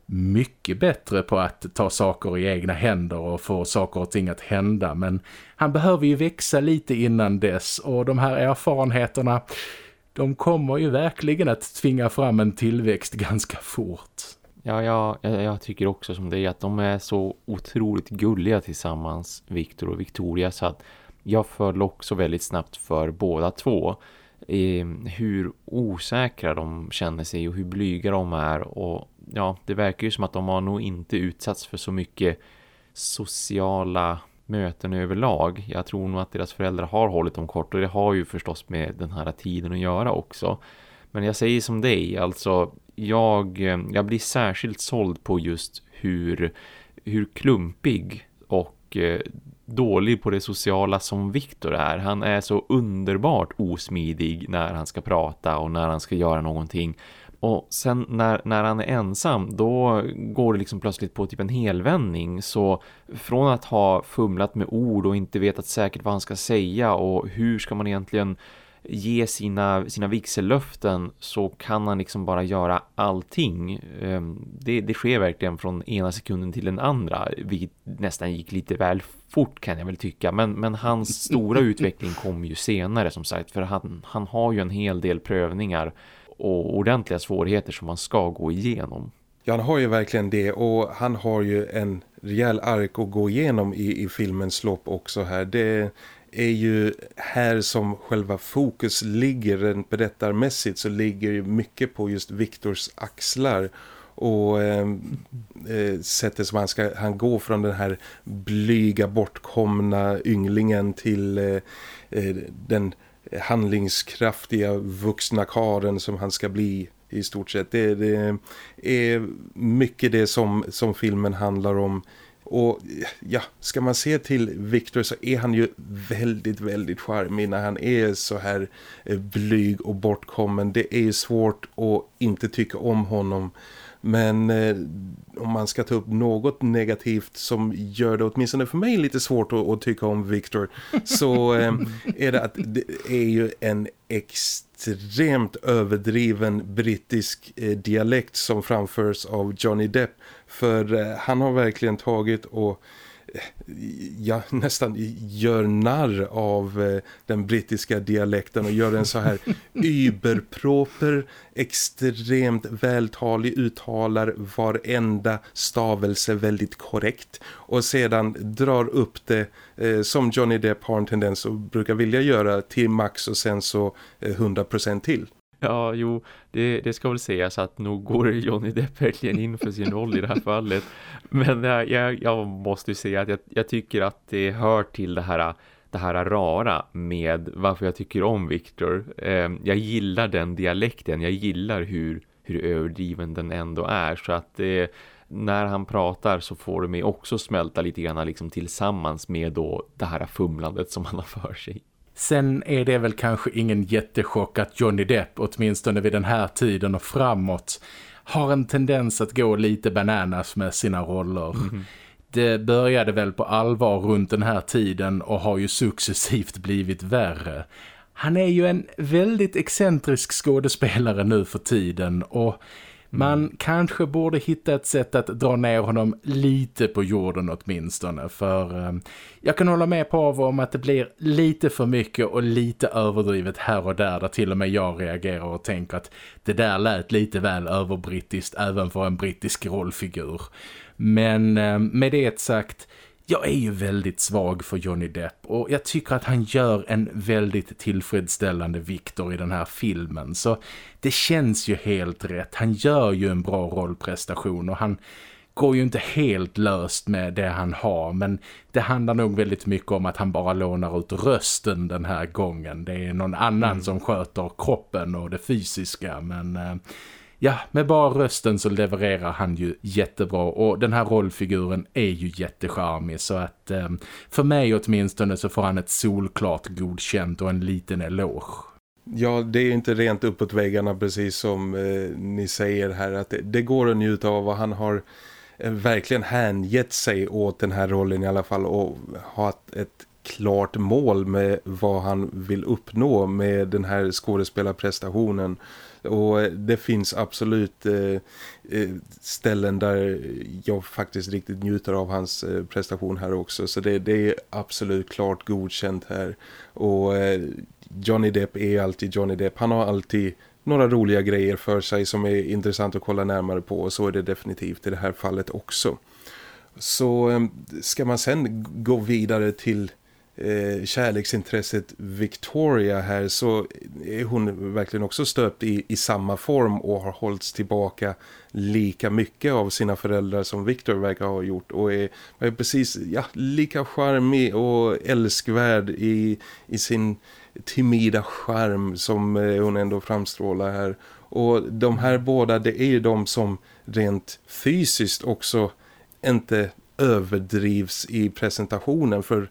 mycket bättre på att ta saker i egna händer och få saker och ting att hända. Men han behöver ju växa lite innan dess och de här erfarenheterna de kommer ju verkligen att tvinga fram en tillväxt ganska fort. Ja, jag, jag tycker också som det är att de är så otroligt gulliga tillsammans, Victor och Victoria, så att jag föll också väldigt snabbt för båda två. Eh, hur osäkra de känner sig och hur blyga de är och ja, det verkar ju som att de har nog inte utsatts för så mycket sociala möten överlag. Jag tror nog att deras föräldrar har hållit dem kort och det har ju förstås med den här tiden att göra också. Men jag säger som dig, alltså jag, jag blir särskilt såld på just hur, hur klumpig och eh, dålig på det sociala som Viktor är. Han är så underbart osmidig när han ska prata och när han ska göra någonting. Och sen när, när han är ensam då går det liksom plötsligt på typ en helvändning så från att ha fumlat med ord och inte vetat säkert vad han ska säga och hur ska man egentligen ge sina, sina vixellöften så kan han liksom bara göra allting. Ehm, det, det sker verkligen från ena sekunden till den andra vilket nästan gick lite väl fort kan jag väl tycka. Men, men hans stora utveckling kom ju senare som sagt för han, han har ju en hel del prövningar och ordentliga svårigheter som man ska gå igenom. Ja, han har ju verkligen det och han har ju en rejäl ark att gå igenom i, i filmens lopp också här. Det är ju här som själva fokus ligger rent berättarmässigt så ligger ju mycket på just Viktors axlar och ehm, eh, sättet som han ska han går från den här blyga bortkomna ynglingen till eh, eh den handlingskraftiga vuxna karen som han ska bli i stort sett. Det, det är mycket det som, som filmen handlar om. Och ja, ska man se till Victor så är han ju väldigt, väldigt charmig när han är så här eh, blyg och bortkommen. Det är svårt att inte tycka om honom. Men eh, om man ska ta upp något negativt som gör det åtminstone för mig lite svårt att, att tycka om Victor så eh, är det att det är ju en extremt överdriven brittisk eh, dialekt som framförs av Johnny Depp. För eh, han har verkligen tagit och ja, nästan gör narr av eh, den brittiska dialekten och gör en så här überproper, extremt vältalig, uttalar varenda stavelse väldigt korrekt och sedan drar upp det eh, som Johnny Depp har en tendens att brukar vilja göra till max och sen så eh, 100% till. Ja, jo, det, det ska väl sägas att nog går Johnny Depp verkligen in för sin roll i det här fallet. Men jag, jag måste ju säga att jag, jag, tycker att det hör till det här, det här rara med varför jag tycker om Victor. Ehm, jag gillar den dialekten, jag gillar hur, hur överdriven den ändå är. Så att det, när han pratar så får det mig också smälta lite grann liksom tillsammans med då det här fumlandet som han har för sig. Sen är det väl kanske ingen jättechock att Johnny Depp, åtminstone vid den här tiden och framåt, har en tendens att gå lite bananas med sina roller. Mm. Det började väl på allvar runt den här tiden och har ju successivt blivit värre. Han är ju en väldigt excentrisk skådespelare nu för tiden och man kanske borde hitta ett sätt att dra ner honom lite på jorden åtminstone. För eh, jag kan hålla med på om att det blir lite för mycket och lite överdrivet här och där. Där till och med jag reagerar och tänker att det där lät lite väl överbrittiskt även för en brittisk rollfigur. Men eh, med det sagt jag är ju väldigt svag för Johnny Depp och jag tycker att han gör en väldigt tillfredsställande Victor i den här filmen så det känns ju helt rätt. Han gör ju en bra rollprestation och han går ju inte helt löst med det han har men det handlar nog väldigt mycket om att han bara lånar ut rösten den här gången. Det är någon annan mm. som sköter kroppen och det fysiska men... Ja, med bara rösten så levererar han ju jättebra och den här rollfiguren är ju jättecharmig så att eh, för mig åtminstone så får han ett solklart godkänt och en liten eloge. Ja, det är inte rent uppåt väggarna precis som eh, ni säger här att det, det, går att njuta av och han har eh, verkligen hängett sig åt den här rollen i alla fall och ha ett, ett klart mål med vad han vill uppnå med den här skådespelarprestationen och det finns absolut eh, eh, ställen där jag faktiskt riktigt njuter av hans eh, prestation här också. Så det, det, är absolut klart godkänt här. Och eh, Johnny Depp är alltid Johnny Depp. Han har alltid några roliga grejer för sig som är intressant att kolla närmare på. Och så är det definitivt i det här fallet också. Så eh, ska man sen gå vidare till eh, kärleksintresset Victoria här så är hon verkligen också stöpt i, i samma form och har hållits tillbaka lika mycket av sina föräldrar som Victor verkar ha gjort och är, är precis ja, lika charmig och älskvärd i, i sin timida charm som eh, hon ändå framstrålar här. Och de här båda, det är ju de som rent fysiskt också inte överdrivs i presentationen för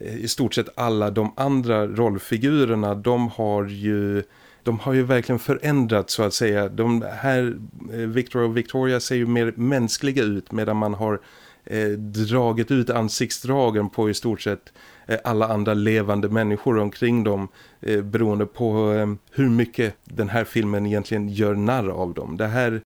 i stort sett alla de andra rollfigurerna de har ju de har ju verkligen förändrats så att säga. De här eh, Victor och Victoria ser ju mer mänskliga ut medan man har eh, dragit ut ansiktsdragen på i stort sett eh, alla andra levande människor omkring dem eh, beroende på eh, hur mycket den här filmen egentligen gör narr av dem. Det här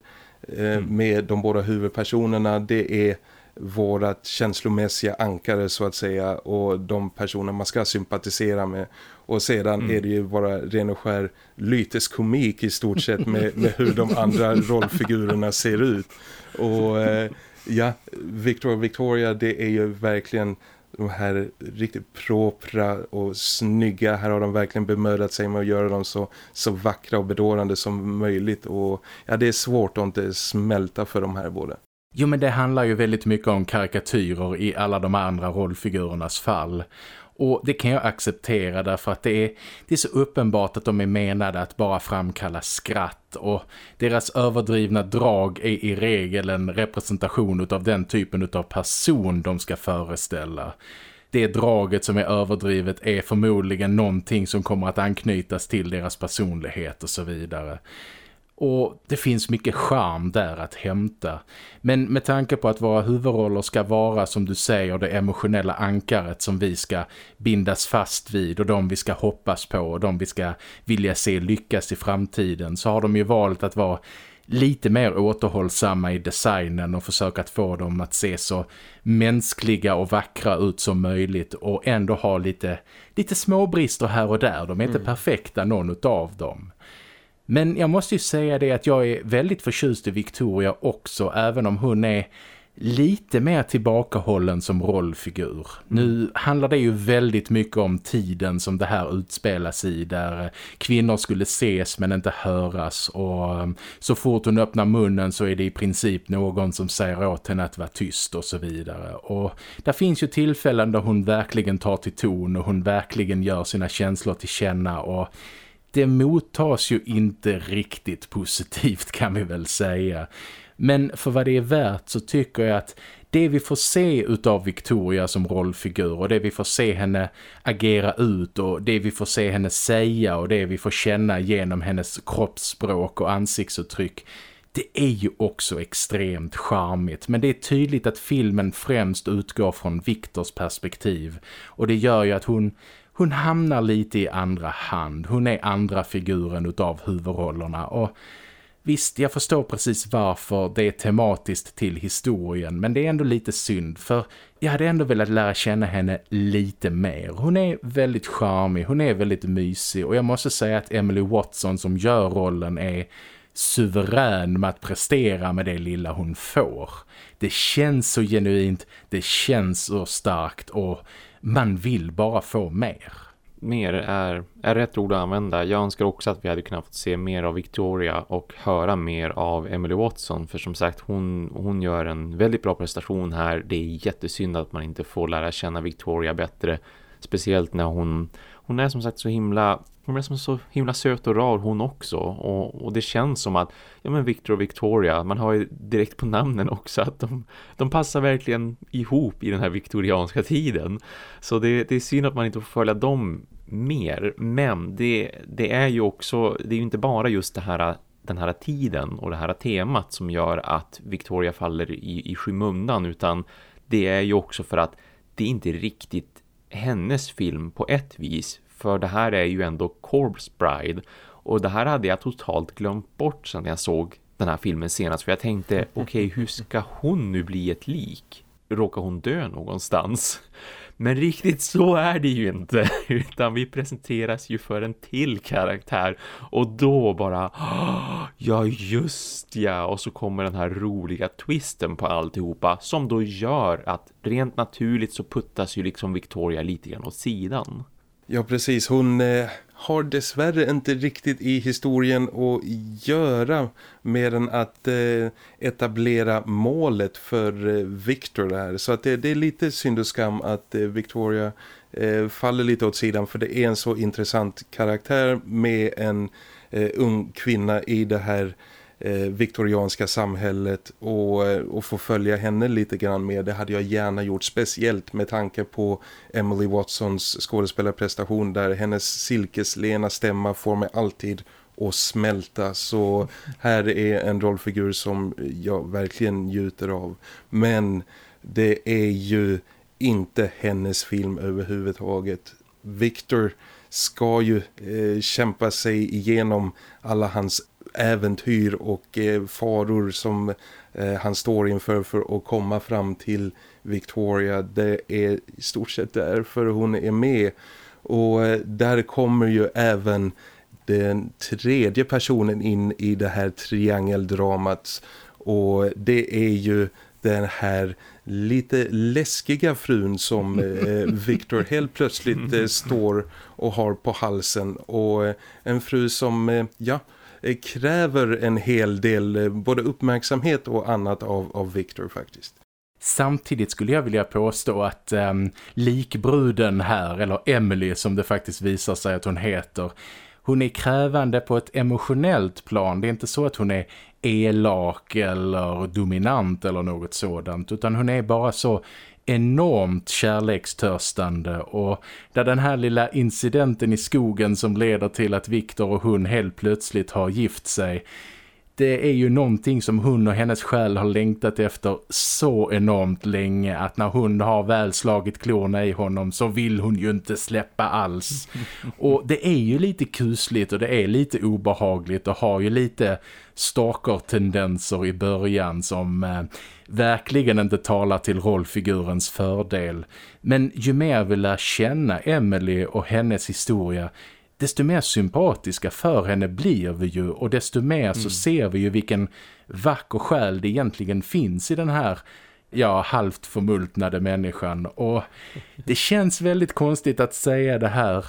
mm. med de båda huvudpersonerna det är vårat känslomässiga ankare så att säga och de personer man ska sympatisera med och sedan mm. är det ju bara ren och skär lyteskomik i stort sett med, med hur de andra rollfigurerna ser ut och eh, ja, Victor och Victoria det är ju verkligen de här riktigt propra och snygga. Här har de verkligen bemödat sig med att göra dem så, så vackra och bedårande som möjligt. Och ja, det är svårt att inte smälta för de här båda. Jo men det handlar ju väldigt mycket om karikatyrer i alla de andra rollfigurernas fall. Och det kan jag acceptera därför att det är, det är så uppenbart att de är menade att bara framkalla skratt och deras överdrivna drag är i regel en representation av den typen av person de ska föreställa. Det draget som är överdrivet är förmodligen någonting som kommer att anknytas till deras personlighet och så vidare. Och det finns mycket charm där att hämta. Men med tanke på att våra huvudroller ska vara som du säger det emotionella ankaret som vi ska bindas fast vid och de vi ska hoppas på och de vi ska vilja se lyckas i framtiden så har de ju valt att vara lite mer återhållsamma i designen och försöka att få dem att se så mänskliga och vackra ut som möjligt och ändå ha lite, lite små brister här och där. De är inte mm. perfekta någon av dem. Men jag måste ju säga det att jag är väldigt förtjust i Victoria också även om hon är lite mer tillbakahållen som rollfigur. Mm. Nu handlar det ju väldigt mycket om tiden som det här utspelas i där eh, kvinnor skulle ses men inte höras och eh, så fort hon öppnar munnen så är det i princip någon som säger åt henne att vara tyst och så vidare. Och där finns ju tillfällen där hon verkligen tar till ton och hon verkligen gör sina känslor till känna och det mottas ju inte riktigt positivt kan vi väl säga. Men för vad det är värt så tycker jag att det vi får se utav Victoria som rollfigur och det vi får se henne agera ut och det vi får se henne säga och det vi får känna genom hennes kroppsspråk och ansiktsuttryck det är ju också extremt charmigt men det är tydligt att filmen främst utgår från Victors perspektiv och det gör ju att hon, hon hamnar lite i andra hand. Hon är andra figuren utav huvudrollerna och Visst, jag förstår precis varför det är tematiskt till historien men det är ändå lite synd för jag hade ändå velat lära känna henne lite mer. Hon är väldigt charmig, hon är väldigt mysig och jag måste säga att Emily Watson som gör rollen är suverän med att prestera med det lilla hon får. Det känns så genuint, det känns så starkt och man vill bara få mer mer är, är rätt ord att använda. Jag önskar också att vi hade kunnat få se mer av Victoria och höra mer av Emily Watson. För som sagt, hon, hon gör en väldigt bra prestation här. Det är jättesynd att man inte får lära känna Victoria bättre. Speciellt när hon, hon är som sagt så himla hon är som så himla söt och rar hon också. Och, och det känns som att ja men Victor och Victoria, man har ju direkt på namnen också att de, de passar verkligen ihop i den här viktorianska tiden. Så det, det är synd att man inte får följa dem mer. Men det, det är ju också, det är ju inte bara just det här den här tiden och det här temat som gör att Victoria faller i, i skymundan utan det är ju också för att det är inte riktigt hennes film på ett vis för det här är ju ändå Corpse Bride. Och det här hade jag totalt glömt bort sen jag såg den här filmen senast. För jag tänkte, okej okay, hur ska hon nu bli ett lik? Råkar hon dö någonstans? Men riktigt så är det ju inte. Utan vi presenteras ju för en till karaktär. Och då bara, ja just ja. Och så kommer den här roliga twisten på alltihopa. Som då gör att rent naturligt så puttas ju liksom Victoria lite grann åt sidan. Ja, precis. Hon eh, har dessvärre inte riktigt i historien att göra mer än att eh, etablera målet för eh, Victor där. Så att det, det, är lite synd och skam att eh, Victoria eh, faller lite åt sidan för det är en så intressant karaktär med en eh, ung kvinna i det här eh, Eh, viktorianska samhället och, eh, och få följa henne lite grann mer. Det hade jag gärna gjort speciellt med tanke på Emily Watsons skådespelarprestation där hennes silkeslena stämma får mig alltid att smälta. Så här är en rollfigur som jag verkligen njuter av. Men det är ju inte hennes film överhuvudtaget. Victor ska ju eh, kämpa sig igenom alla hans äventyr och eh, faror som eh, han står inför för att komma fram till Victoria. Det är i stort sett därför hon är med. Och eh, där kommer ju även den tredje personen in i det här triangeldramat. Och det är ju den här lite läskiga frun som eh, Victor helt plötsligt eh, står och har på halsen. Och eh, en fru som, ja Eh, kräver en hel del eh, både uppmärksamhet och annat av, av Victor faktiskt. Samtidigt skulle jag vilja påstå att um, likbruden här, eller Emily som det faktiskt visar sig att hon heter, hon är krävande på ett emotionellt plan. Det är inte så att hon är elak eller dominant eller något sådant utan hon är bara så enormt kärlekstörstande och där den här lilla incidenten i skogen som leder till att Viktor och hon helt plötsligt har gift sig det är ju någonting som hon och hennes själ har längtat efter så enormt länge att när hon har väl slagit klorna i honom så vill hon ju inte släppa alls. Och det är ju lite kusligt och det är lite obehagligt och har ju lite stalker-tendenser i början som eh, verkligen inte talar till rollfigurens fördel. Men ju mer vi lär känna Emily och hennes historia desto mer sympatiska för henne blir vi ju och desto mer mm. så ser vi ju vilken vacker själ det egentligen finns i den här ja, halvt förmultnade människan och det känns väldigt konstigt att säga det här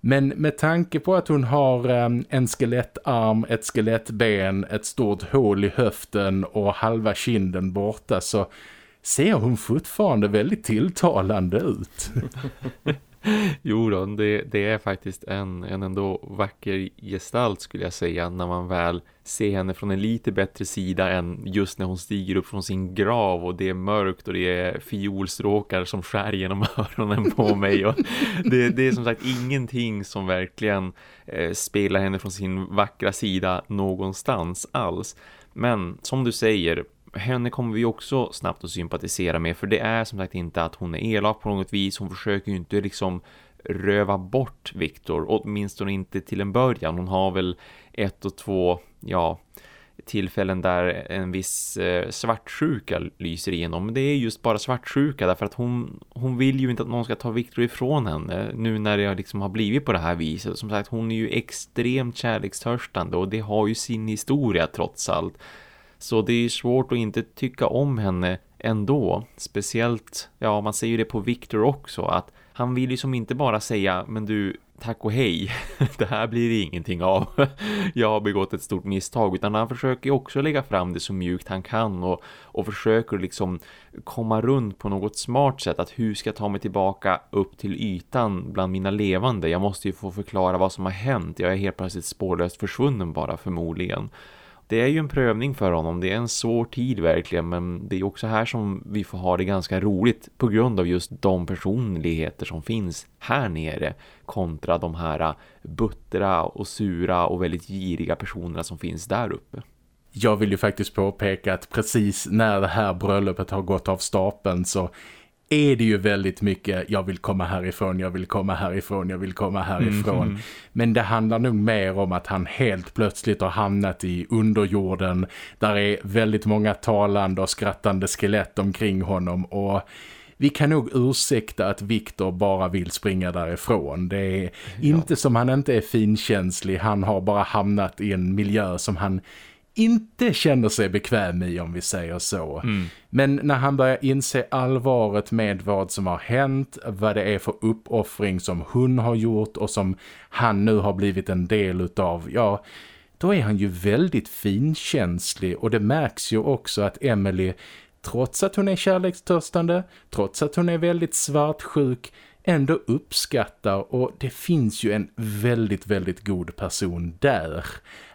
men med tanke på att hon har um, en skelettarm, ett skelettben, ett stort hål i höften och halva kinden borta så ser hon fortfarande väldigt tilltalande ut. jo då, det, det, är faktiskt en, en ändå vacker gestalt skulle jag säga när man väl ser henne från en lite bättre sida än just när hon stiger upp från sin grav och det är mörkt och det är fiolstråkar som skär genom öronen på mig och det, det är som sagt ingenting som verkligen eh, spelar henne från sin vackra sida någonstans alls. Men som du säger, henne kommer vi också snabbt att sympatisera med för det är som sagt inte att hon är elak på något vis. Hon försöker ju inte liksom röva bort Viktor, åtminstone inte till en början. Hon har väl ett och två, ja, tillfällen där en viss eh, svartsjuka lyser igenom. Men det är just bara svartsjuka därför att hon, hon vill ju inte att någon ska ta Viktor ifrån henne nu när det liksom har blivit på det här viset. Som sagt, hon är ju extremt kärlekstörstande och det har ju sin historia trots allt. Så det är svårt att inte tycka om henne ändå. Speciellt, ja man säger ju det på Victor också, att han vill ju som inte bara säga, men du, tack och hej, det här blir det ingenting av. Jag har begått ett stort misstag, utan han försöker också lägga fram det så mjukt han kan och, och försöker liksom komma runt på något smart sätt, att hur ska jag ta mig tillbaka upp till ytan bland mina levande? Jag måste ju få förklara vad som har hänt, jag är helt plötsligt spårlöst försvunnen bara förmodligen det är ju en prövning för honom. Det är en svår tid verkligen men det är också här som vi får ha det ganska roligt på grund av just de personligheter som finns här nere kontra de här buttra och sura och väldigt giriga personerna som finns där uppe. Jag vill ju faktiskt påpeka att precis när det här bröllopet har gått av stapeln så är det ju väldigt mycket jag vill komma härifrån, jag vill komma härifrån, jag vill komma härifrån. Mm. Men det handlar nog mer om att han helt plötsligt har hamnat i underjorden. Där är väldigt många talande och skrattande skelett omkring honom och vi kan nog ursäkta att Viktor bara vill springa därifrån. Det är ja. inte som han inte är finkänslig, han har bara hamnat i en miljö som han inte känner sig bekväm i om vi säger så. Mm. Men när han börjar inse allvaret med vad som har hänt, vad det är för uppoffring som hon har gjort och som han nu har blivit en del utav, ja, då är han ju väldigt finkänslig och det märks ju också att Emily, trots att hon är kärlekstörstande, trots att hon är väldigt svartsjuk, ändå uppskattar och det finns ju en väldigt, väldigt god person där.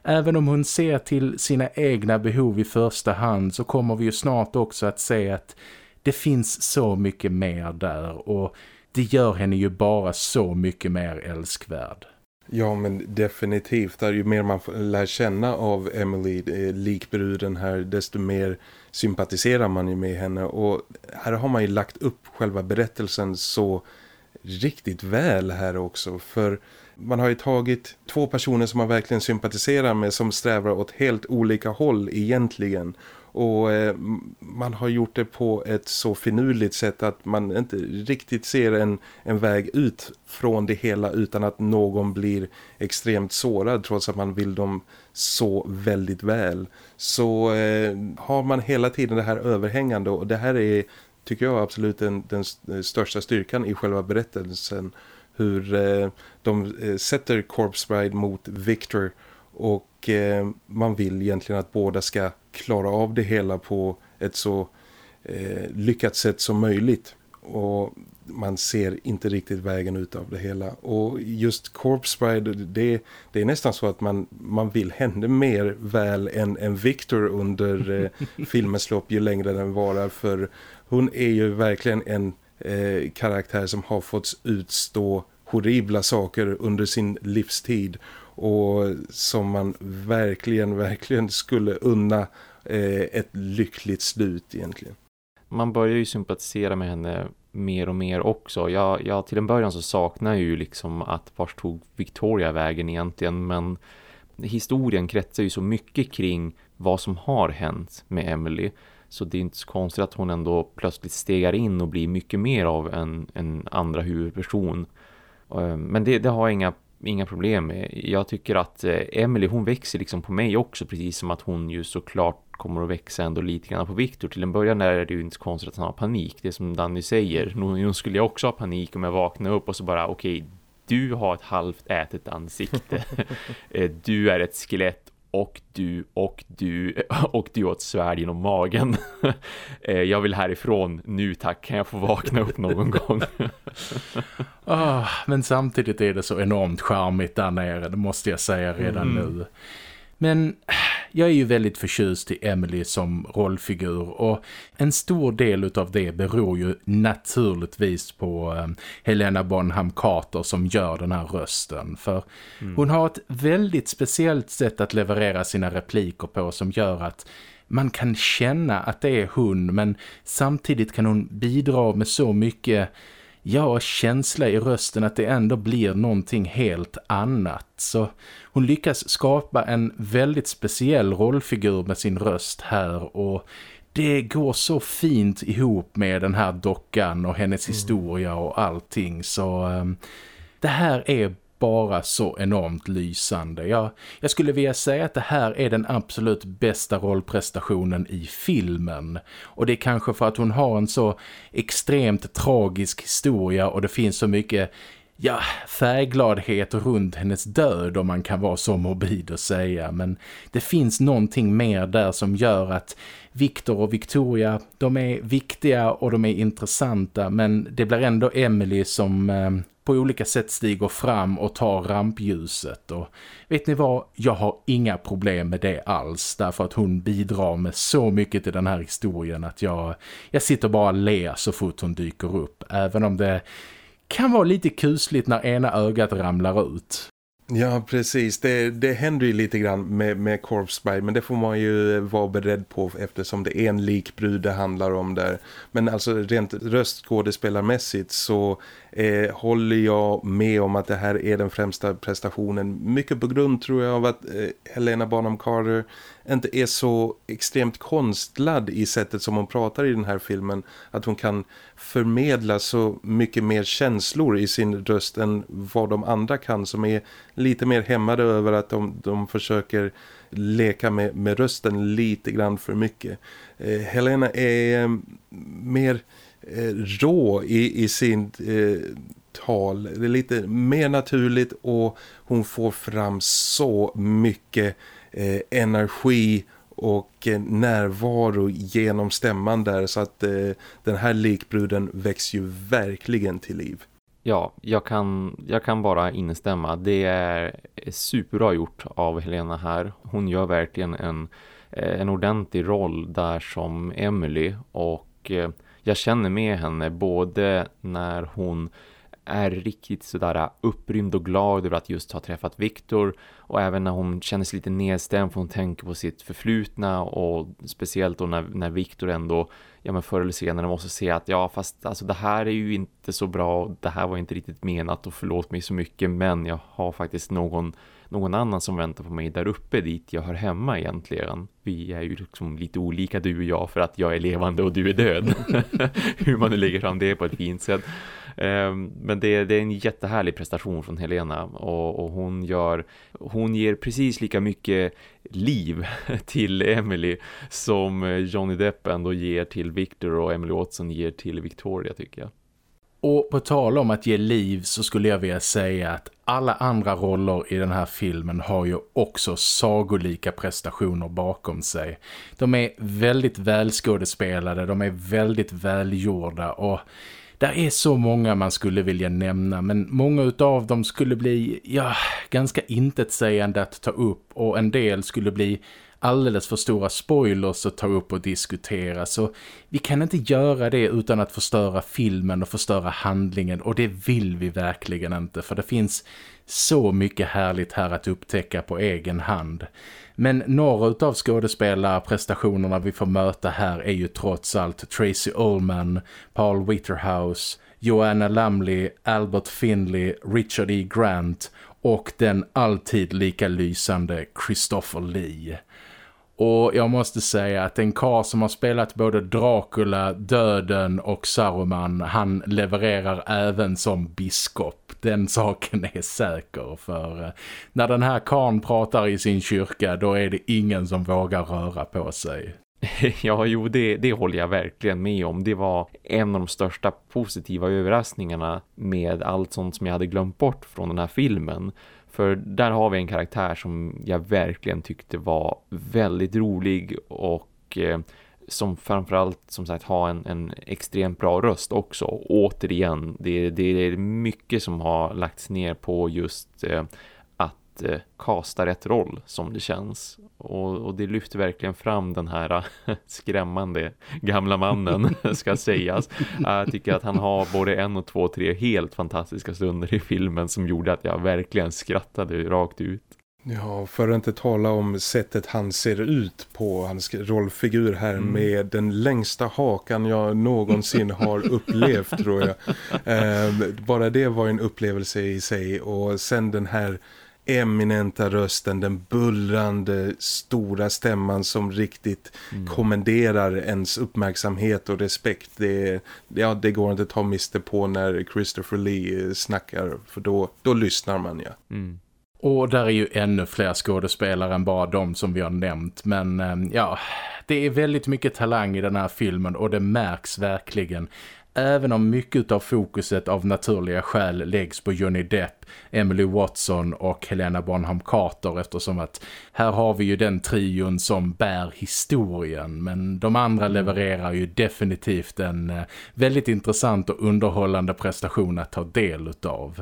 Även om hon ser till sina egna behov i första hand så kommer vi ju snart också att se att det finns så mycket mer där och det gör henne ju bara så mycket mer älskvärd. Ja men definitivt, ju mer man lär känna av Emily, eh, likbruden här, desto mer sympatiserar man ju med henne och här har man ju lagt upp själva berättelsen så riktigt väl här också för man har ju tagit två personer som man verkligen sympatiserar med som strävar åt helt olika håll egentligen och eh, man har gjort det på ett så finurligt sätt att man inte riktigt ser en, en väg ut från det hela utan att någon blir extremt sårad trots att man vill dem så väldigt väl. Så eh, har man hela tiden det här överhängande och det här är tycker jag absolut den, den största styrkan i själva berättelsen. Hur eh, de eh, sätter Corpse Bride mot Victor och eh, man vill egentligen att båda ska klara av det hela på ett så eh, lyckat sätt som möjligt. Och man ser inte riktigt vägen ut av det hela. Och just Corpse Bride, det, det är nästan så att man, man vill hända mer väl än, än Victor under eh, filmens lopp ju längre den varar. För hon är ju verkligen en eh, karaktär som har fått utstå horribla saker under sin livstid och som man verkligen, verkligen skulle unna eh, ett lyckligt slut egentligen. Man börjar ju sympatisera med henne mer och mer också. Jag, jag, till en början så saknar jag ju liksom att vars tog Victoria vägen egentligen men historien kretsar ju så mycket kring vad som har hänt med Emily så det är inte så konstigt att hon ändå plötsligt stegar in och blir mycket mer av en, en andra huvudperson. Eh, men det, det har jag inga, inga problem med. Jag tycker att eh, Emily hon växer liksom på mig också precis som att hon ju såklart kommer att växa ändå lite grann på Victor. Till en början är det ju inte så konstigt att han har panik. Det som Danny säger. Nu skulle jag också ha panik om jag vaknar upp och så bara okej, okay, du har ett halvt ätet ansikte. Eh, du är ett skelett och du och du och du ett svärd genom magen. Eh, jag vill härifrån nu tack, kan jag få vakna upp någon gång? oh, men samtidigt är det så enormt charmigt där nere, det måste jag säga redan mm. nu. Men jag är ju väldigt förtjust i Emily som rollfigur och en stor del av det beror ju naturligtvis på um, Helena Bonham Carter som gör den här rösten. För mm. hon har ett väldigt speciellt sätt att leverera sina repliker på som gör att man kan känna att det är hon men samtidigt kan hon bidra med så mycket ja, känsla i rösten att det ändå blir någonting helt annat. Så hon lyckas skapa en väldigt speciell rollfigur med sin röst här och det går så fint ihop med den här dockan och hennes mm. historia och allting så um, det här är bara så enormt lysande. Jag, jag skulle vilja säga att det här är den absolut bästa rollprestationen i filmen. Och det är kanske för att hon har en så extremt tragisk historia och det finns så mycket ja, färggladhet runt hennes död om man kan vara så morbid och säga. Men det finns någonting mer där som gör att Victor och Victoria, de är viktiga och de är intressanta men det blir ändå Emily som eh, på olika sätt stiger fram och tar rampljuset. Och vet ni vad? Jag har inga problem med det alls därför att hon bidrar med så mycket till den här historien att jag, jag sitter bara och ler så fort hon dyker upp. Även om det kan vara lite kusligt när ena ögat ramlar ut. Ja, precis. Det, det händer ju lite grann med, med Korpsberg men det får man ju vara beredd på eftersom det är en likbrud det handlar om där. Men alltså rent röstskådespelarmässigt så eh, håller jag med om att det här är den främsta prestationen. Mycket på grund tror jag av att eh, Helena Bonham Carter inte är så extremt konstlad i sättet som hon pratar i den här filmen. Att hon kan förmedla så mycket mer känslor i sin röst än vad de andra kan som är lite mer hämmade över att de, de försöker leka med, med rösten lite grann för mycket. Eh, Helena är eh, mer eh, rå i, i sin eh, tal. Det är lite mer naturligt och hon får fram så mycket eh, energi och eh, närvaro genom stämman där så att eh, den här likbruden växer ju verkligen till liv. Ja, jag kan, jag kan bara instämma. Det är superbra gjort av Helena här. Hon gör verkligen en, eh, en ordentlig roll där som Emily och eh, jag känner med henne både när hon är riktigt sådär äh, upprymd och glad över att just ha träffat Viktor och även när hon känner sig lite nedstämd för hon tänker på sitt förflutna och speciellt då när, när Viktor ändå ja men förr eller senare måste se att ja fast alltså det här är ju inte så bra det här var inte riktigt menat och förlåt mig så mycket men jag har faktiskt någon någon annan som väntar på mig där uppe dit jag hör hemma egentligen. Vi är ju liksom lite olika du och jag för att jag är levande och du är död. Hur man nu lägger fram det på ett fint sätt. Ehm, men det, det, är en jättehärlig prestation från Helena och, och, hon gör hon ger precis lika mycket liv till Emily som Johnny Depp ändå ger till Victor och Emily Watson ger till Victoria tycker jag. Och på tal om att ge liv så skulle jag vilja säga att alla andra roller i den här filmen har ju också sagolika prestationer bakom sig. De är väldigt välskådespelade, de är väldigt välgjorda och där är så många man skulle vilja nämna men många av dem skulle bli ja, ganska intetsägande att ta upp och en del skulle bli alldeles för stora spoilers att ta upp och diskutera. Så vi kan inte göra det utan att förstöra filmen och förstöra handlingen och det vill vi verkligen inte för det finns så mycket härligt här att upptäcka på egen hand. Men några av skådespelarprestationerna vi får möta här är ju trots allt Tracy Ullman, Paul Witterhouse, Joanna Lumley, Albert Finley, Richard E. Grant och den alltid lika lysande Christopher Lee. Och jag måste säga att en kar som har spelat både Dracula, Döden och Saruman, han levererar även som biskop. Den saken är säker för eh, när den här karn pratar i sin kyrka då är det ingen som vågar röra på sig. Ja, jo, det, det håller jag verkligen med om. Det var en av de största positiva överraskningarna med allt sånt som jag hade glömt bort från den här filmen. För där har vi en karaktär som jag verkligen tyckte var väldigt rolig och eh, som framförallt som sagt har en, en extremt bra röst också. Återigen, det, det är mycket som har lagts ner på just eh, att eh, kasta rätt roll som det känns. Och, och, det lyfter verkligen fram den här skrämmande gamla mannen ska sägas. Jag tycker att han har både en och två, tre helt fantastiska stunder i filmen som gjorde att jag verkligen skrattade rakt ut. Ja, för att inte tala om sättet han ser ut på hans rollfigur här mm. med den längsta hakan jag någonsin har upplevt tror jag. Eh, bara det var en upplevelse i sig och sen den här eminenta rösten, den bullrande stora stämman som riktigt mm. kommenderar ens uppmärksamhet och respekt. Det, ja, det går inte att ta miste på när Christopher Lee snackar för då, då lyssnar man ja. Mm. Och där är ju ännu fler skådespelare än bara de som vi har nämnt. Men ehm, ja, det är väldigt mycket talang i den här filmen och det märks verkligen. Även om mycket av fokuset av naturliga skäl läggs på Johnny Depp, Emily Watson och Helena Bonham Carter eftersom att här har vi ju den trion som bär historien men de andra mm. levererar ju definitivt en eh, väldigt intressant och underhållande prestation att ta del utav.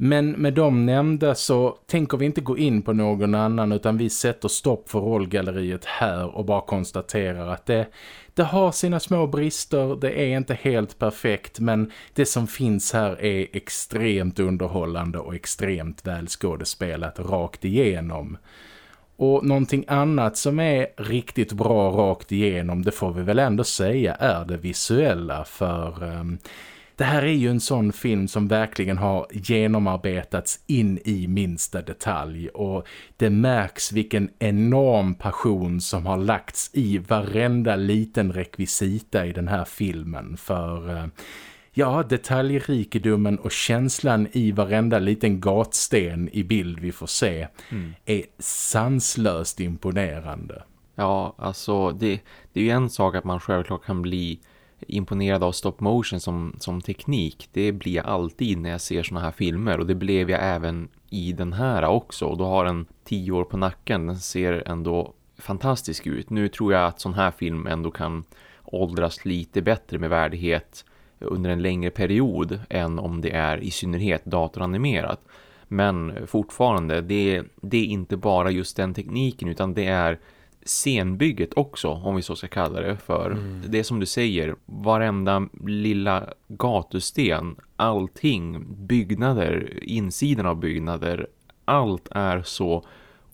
Men med de nämnda så tänker vi inte gå in på någon annan utan vi sätter stopp för rollgalleriet här och bara konstaterar att det, det har sina små brister, det är inte helt perfekt men det som finns här är extremt underhållande och extremt välskådespelat rakt igenom. Och någonting annat som är riktigt bra rakt igenom det får vi väl ändå säga är det visuella för... Um, det här är ju en sån film som verkligen har genomarbetats in i minsta detalj och det märks vilken enorm passion som har lagts i varenda liten rekvisita i den här filmen för eh, ja, detaljrikedomen och känslan i varenda liten gatsten i bild vi får se mm. är sanslöst imponerande. Ja, alltså det, det är ju en sak att man självklart kan bli imponerad av stop motion som, som teknik. Det blir jag alltid när jag ser såna här filmer och det blev jag även i den här också. Och då har den tio år på nacken. Den ser ändå fantastisk ut. Nu tror jag att sån här film ändå kan åldras lite bättre med värdighet under en längre period än om det är i synnerhet datoranimerat. Men fortfarande, det, det är inte bara just den tekniken utan det är scenbygget också, om vi så ska kalla det för. Mm. Det är som du säger, varenda lilla gatusten, allting, byggnader, insidan av byggnader, allt är så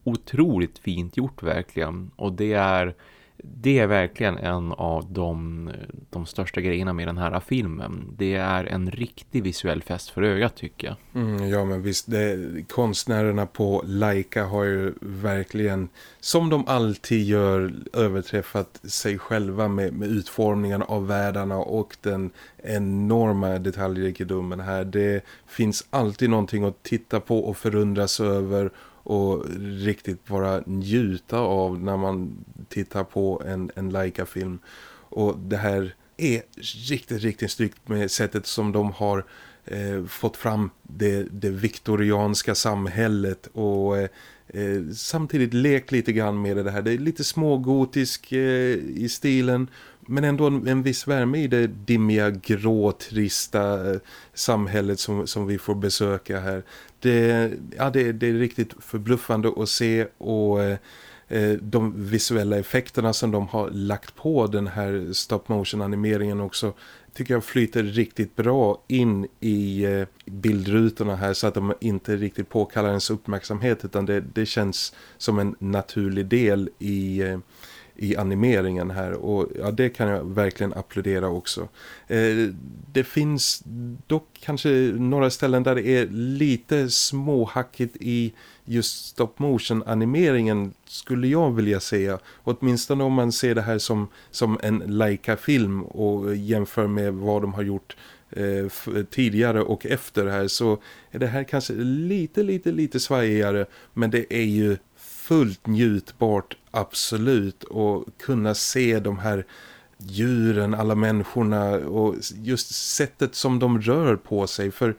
otroligt fint gjort verkligen. Och det är det är verkligen en av de, de största grejerna med den här filmen. Det är en riktig visuell fest för ögat tycker jag. Mm, ja men visst, det, konstnärerna på Laika har ju verkligen, som de alltid gör, överträffat sig själva med, med utformningen av världarna och den enorma detaljrikedomen här. Det finns alltid någonting att titta på och förundras över och riktigt bara njuta av när man tittar på en, en Leica-film. Och det här är riktigt, riktigt snyggt med sättet som de har eh, fått fram det, det viktorianska samhället och eh, eh samtidigt lekt lite grann med det här. Det är lite smågotisk eh, i stilen men ändå en, en viss värme i det dimmiga, grå, trista eh, samhället som, som vi får besöka här. Det, ja, det, det är riktigt förbluffande att se och eh, eh, de visuella effekterna som de har lagt på den här stop motion animeringen också tycker jag flyter riktigt bra in i eh, bildrutorna här så att de inte riktigt påkallar ens uppmärksamhet utan det, det känns som en naturlig del i eh, i animeringen här och ja, det kan jag verkligen applådera också. Eh, det finns dock kanske några ställen där det är lite småhackigt i just stop motion animeringen skulle jag vilja säga. Åtminstone om man ser det här som, som en Leica-film och jämför med vad de har gjort eh, tidigare och efter här så är det här kanske lite lite lite svajigare men det är ju fullt njutbart absolut och kunna se de här djuren, alla människorna och just sättet som de rör på sig för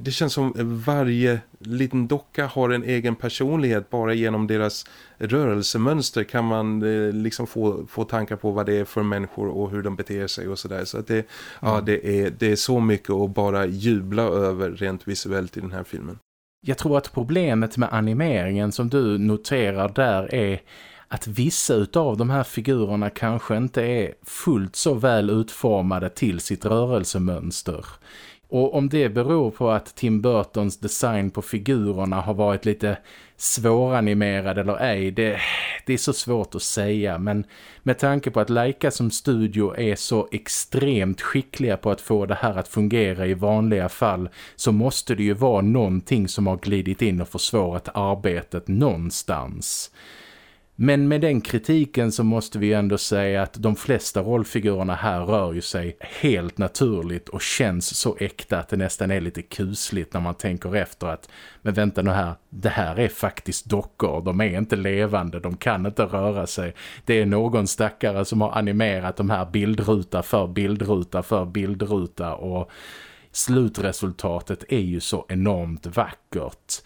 det känns som varje liten docka har en egen personlighet bara genom deras rörelsemönster kan man eh, liksom få, få tankar på vad det är för människor och hur de beter sig och sådär så att det, mm. ja, det, är, det är så mycket att bara jubla över rent visuellt i den här filmen. Jag tror att problemet med animeringen som du noterar där är att vissa av de här figurerna kanske inte är fullt så väl utformade till sitt rörelsemönster. Och om det beror på att Tim Burtons design på figurerna har varit lite svåranimerad eller ej, det, det är så svårt att säga. Men med tanke på att Leica som studio är så extremt skickliga på att få det här att fungera i vanliga fall så måste det ju vara någonting som har glidit in och försvårat arbetet någonstans. Men med den kritiken så måste vi ändå säga att de flesta rollfigurerna här rör ju sig helt naturligt och känns så äkta att det nästan är lite kusligt när man tänker efter att men vänta nu här, det här är faktiskt dockor, de är inte levande, de kan inte röra sig. Det är någon stackare som har animerat de här bildruta för bildruta för bildruta och slutresultatet är ju så enormt vackert.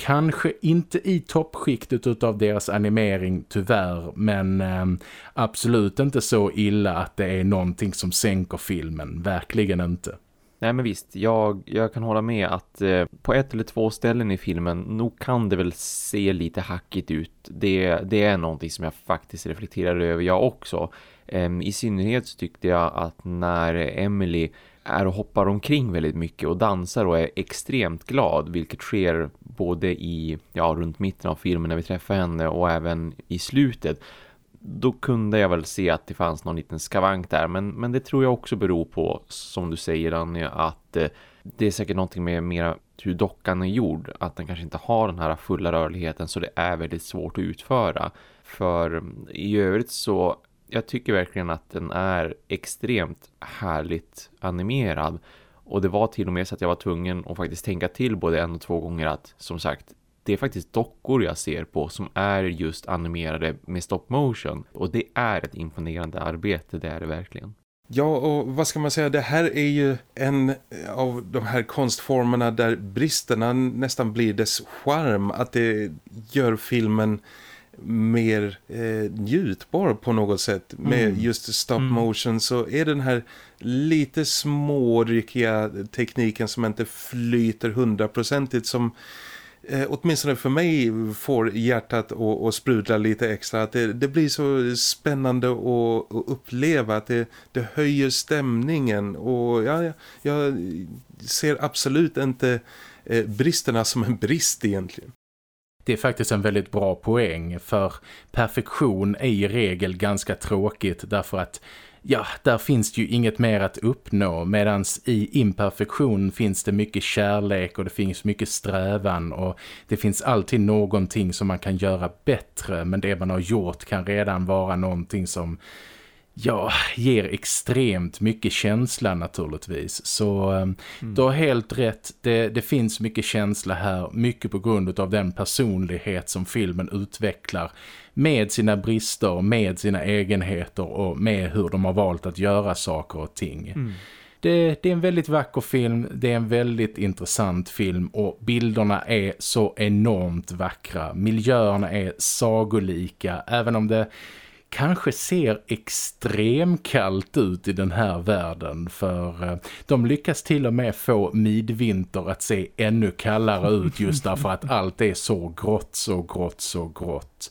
Kanske inte i toppskiktet av deras animering tyvärr men eh, absolut inte så illa att det är någonting som sänker filmen, verkligen inte. Nej men visst, jag, jag kan hålla med att eh, på ett eller två ställen i filmen nog kan det väl se lite hackigt ut. Det, det är någonting som jag faktiskt reflekterar över jag också. Eh, I synnerhet så tyckte jag att när Emily är och hoppar omkring väldigt mycket och dansar och är extremt glad vilket sker både i ja, runt mitten av filmen när vi träffar henne och även i slutet. Då kunde jag väl se att det fanns någon liten skavank där men, men det tror jag också beror på som du säger Anja att eh, det är säkert någonting med mera hur dockan är gjord att den kanske inte har den här fulla rörligheten så det är väldigt svårt att utföra. För i övrigt så jag tycker verkligen att den är extremt härligt animerad. Och det var till och med så att jag var tvungen att faktiskt tänka till både en och två gånger att som sagt det är faktiskt dockor jag ser på som är just animerade med stop motion. Och det är ett imponerande arbete, det är det verkligen. Ja, och vad ska man säga? Det här är ju en av de här konstformerna där bristerna nästan blir dess charm. Att det gör filmen mer eh, njutbar på något sätt med mm. just stop mm. motion så är den här lite småryckiga tekniken som inte flyter hundraprocentigt som eh, åtminstone för mig får hjärtat att sprudla lite extra att det, det blir så spännande att, att uppleva att det, det höjer stämningen och ja, jag, jag ser absolut inte eh, bristerna som en brist egentligen. Det är faktiskt en väldigt bra poäng för perfektion är i regel ganska tråkigt därför att ja, där finns det ju inget mer att uppnå medan i imperfektion finns det mycket kärlek och det finns mycket strävan och det finns alltid någonting som man kan göra bättre men det man har gjort kan redan vara någonting som ja, ger extremt mycket känsla naturligtvis. Så eh, mm. du har helt rätt, det, det finns mycket känsla här, mycket på grund av den personlighet som filmen utvecklar med sina brister, med sina egenheter och med hur de har valt att göra saker och ting. Mm. Det, det, är en väldigt vacker film, det är en väldigt intressant film och bilderna är så enormt vackra. Miljöerna är sagolika, även om det kanske ser extremkallt ut i den här världen för eh, de lyckas till och med få midvinter att se ännu kallare ut just därför att allt är så grått, så grått, så grått.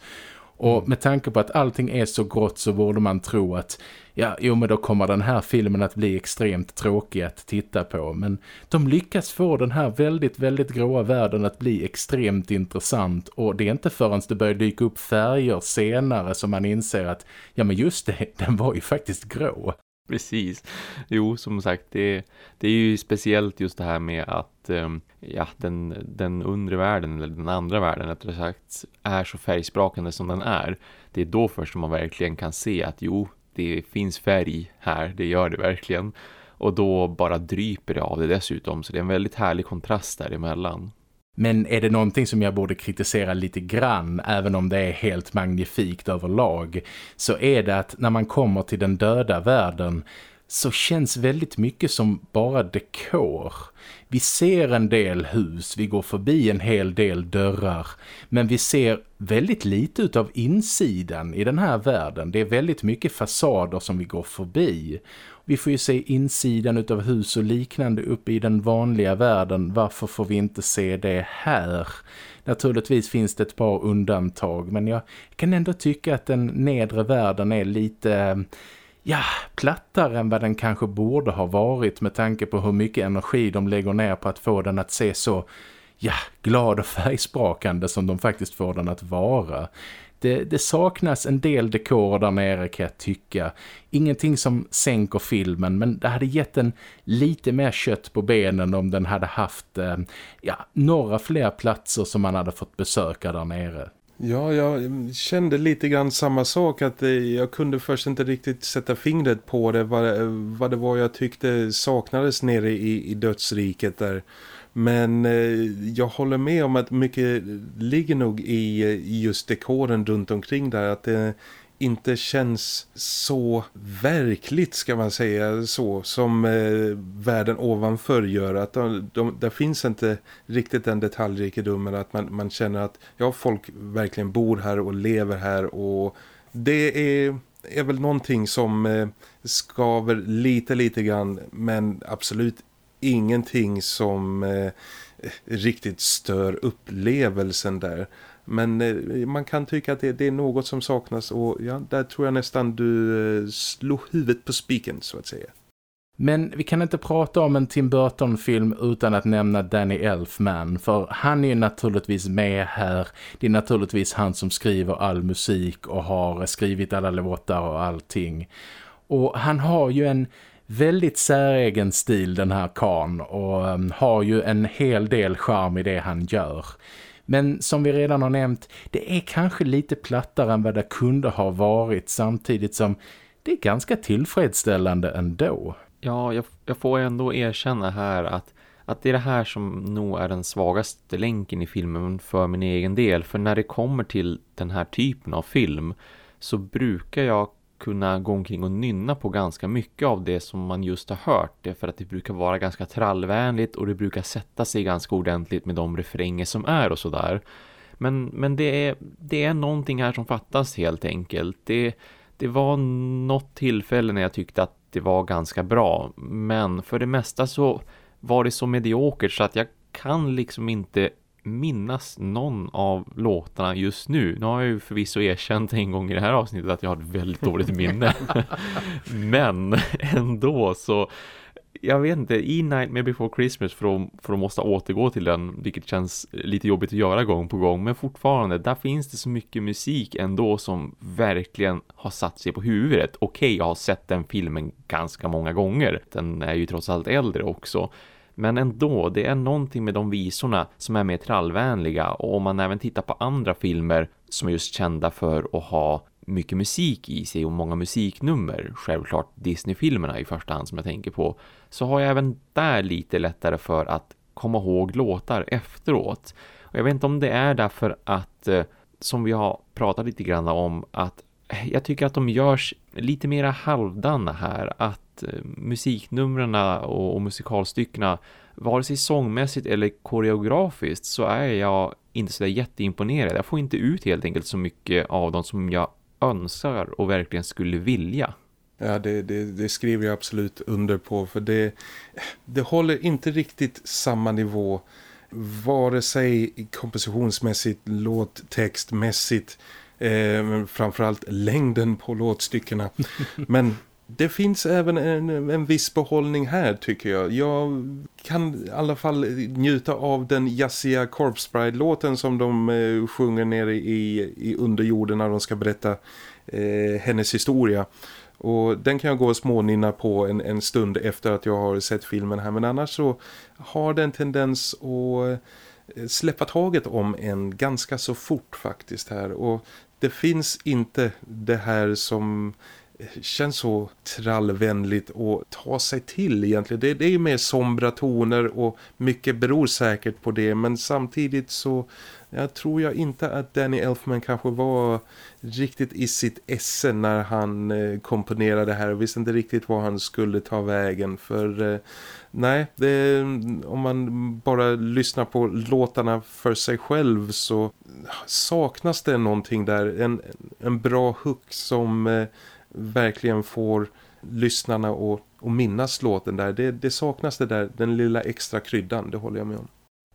Och med tanke på att allting är så grått så borde man tro att ja, jo men då kommer den här filmen att bli extremt tråkig att titta på. Men de lyckas få den här väldigt, väldigt gråa världen att bli extremt intressant. Och det är inte förrän det börjar dyka upp färger senare som man inser att, ja men just det, den var ju faktiskt grå. Precis. Jo, som sagt, det, det är ju speciellt just det här med att ehm, ja, den, den undre världen, eller den andra världen rättare sagt, är så färgsprakande som den är. Det är då först som man verkligen kan se att jo, det finns färg här, det gör det verkligen. Och då bara dryper det av det dessutom, så det är en väldigt härlig kontrast däremellan. Men är det någonting som jag borde kritisera lite grann, även om det är helt magnifikt överlag, så är det att när man kommer till den döda världen så känns väldigt mycket som bara dekor. Vi ser en del hus, vi går förbi en hel del dörrar, men vi ser väldigt lite av insidan i den här världen. Det är väldigt mycket fasader som vi går förbi. Vi får ju se insidan av hus och liknande uppe i den vanliga världen. Varför får vi inte se det här? Naturligtvis finns det ett par undantag men jag kan ändå tycka att den nedre världen är lite ja, plattare än vad den kanske borde ha varit med tanke på hur mycket energi de lägger ner på att få den att se så ja, glad och färgsprakande som de faktiskt får den att vara. Det, det, saknas en del dekor där nere kan jag tycka. Ingenting som sänker filmen men det hade gett en lite mer kött på benen om den hade haft eh, ja, några fler platser som man hade fått besöka där nere. Ja, jag kände lite grann samma sak att eh, jag kunde först inte riktigt sätta fingret på det vad, eh, vad det var jag tyckte saknades nere i, i dödsriket där. Men eh, jag håller med om att mycket ligger nog i, i just dekoren runt omkring där att det inte känns så verkligt ska man säga så som eh, världen ovanför gör. Att de, de, där finns inte riktigt den detaljrikedomen att man, man känner att ja folk verkligen bor här och lever här. Och det är, är väl någonting som eh, skaver lite lite grann men absolut ingenting som eh, riktigt stör upplevelsen där men eh, man kan tycka att det, det, är något som saknas och ja, där tror jag nästan du eh, slog huvudet på spiken så att säga. Men vi kan inte prata om en Tim Burton-film utan att nämna Danny Elfman. För han är naturligtvis med här. Det är naturligtvis han som skriver all musik och har skrivit alla låtar och allting. Och han har ju en väldigt säregen stil den här kan och um, har ju en hel del charm i det han gör. Men som vi redan har nämnt, det är kanske lite plattare än vad det kunde ha varit samtidigt som det är ganska tillfredsställande ändå. Ja, jag, jag får ändå erkänna här att, att det är det här som nog är den svagaste länken i filmen för min egen del. För när det kommer till den här typen av film så brukar jag kunna gå omkring och nynna på ganska mycket av det som man just har hört. Det för att det brukar vara ganska trallvänligt och det brukar sätta sig ganska ordentligt med de refränger som är och sådär. Men, men det, är, det är någonting här som fattas helt enkelt. Det, det var något tillfälle när jag tyckte att det var ganska bra. Men för det mesta så var det så mediokert så att jag kan liksom inte minnas någon av låtarna just nu. Nu har jag ju förvisso erkänt en gång i det här avsnittet att jag har ett väldigt dåligt minne. Men ändå så jag vet inte, i Nightmare Before Christmas för att, för att måste återgå till den, vilket känns lite jobbigt att göra gång på gång, men fortfarande, där finns det så mycket musik ändå som verkligen har satt sig på huvudet. Okej, okay, jag har sett den filmen ganska många gånger, den är ju trots allt äldre också, men ändå, det är någonting med de visorna som är mer trallvänliga och om man även tittar på andra filmer som är just kända för att ha mycket musik i sig och många musiknummer, självklart Disney-filmerna i första hand som jag tänker på, så har jag även där lite lättare för att komma ihåg låtar efteråt. Och jag vet inte om det är därför att, eh, som vi har pratat lite grann om, att jag tycker att de görs lite mera halvdana här, att Eh, musiknumren och, och musikalstyckena vare sig sångmässigt eller koreografiskt så är jag inte så jätteimponerad. Jag får inte ut helt enkelt så mycket av dem som jag önskar och verkligen skulle vilja. Ja, det, det, det, skriver jag absolut under på för det, det håller inte riktigt samma nivå vare sig kompositionsmässigt, låttextmässigt Eh, framförallt längden på låtstyckena. Men det finns även en, en viss behållning här tycker jag. Jag kan i alla fall njuta av den jazziga Corpse Bride-låten som de eh, sjunger nere i, i underjorden när de ska berätta eh, hennes historia. Och den kan jag gå och smånynna på en, en stund efter att jag har sett filmen här. Men annars så har den tendens att eh, släppa taget om en ganska så fort faktiskt här. Och det finns inte det här som känns så trallvänligt att ta sig till egentligen. Det, det är ju mer sombra toner och mycket beror säkert på det men samtidigt så jag tror jag inte att Danny Elfman kanske var riktigt i sitt esse när han eh, komponerade det här och visste inte riktigt vad han skulle ta vägen för eh, nej, det, om man bara lyssnar på låtarna för sig själv så saknas det någonting där, en, en bra hook som eh, verkligen får lyssnarna att, att minnas låten där. Det, det saknas det där, den lilla extra kryddan, det håller jag med om.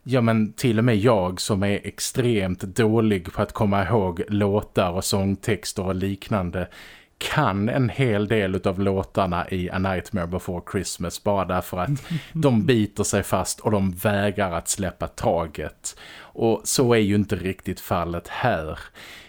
Ja men till och med jag som är extremt dålig på att komma ihåg låtar och sångtexter och liknande kan en hel del av låtarna i A Nightmare Before Christmas bara därför att de biter sig fast och de vägrar att släppa taget. Och så är ju inte riktigt fallet här.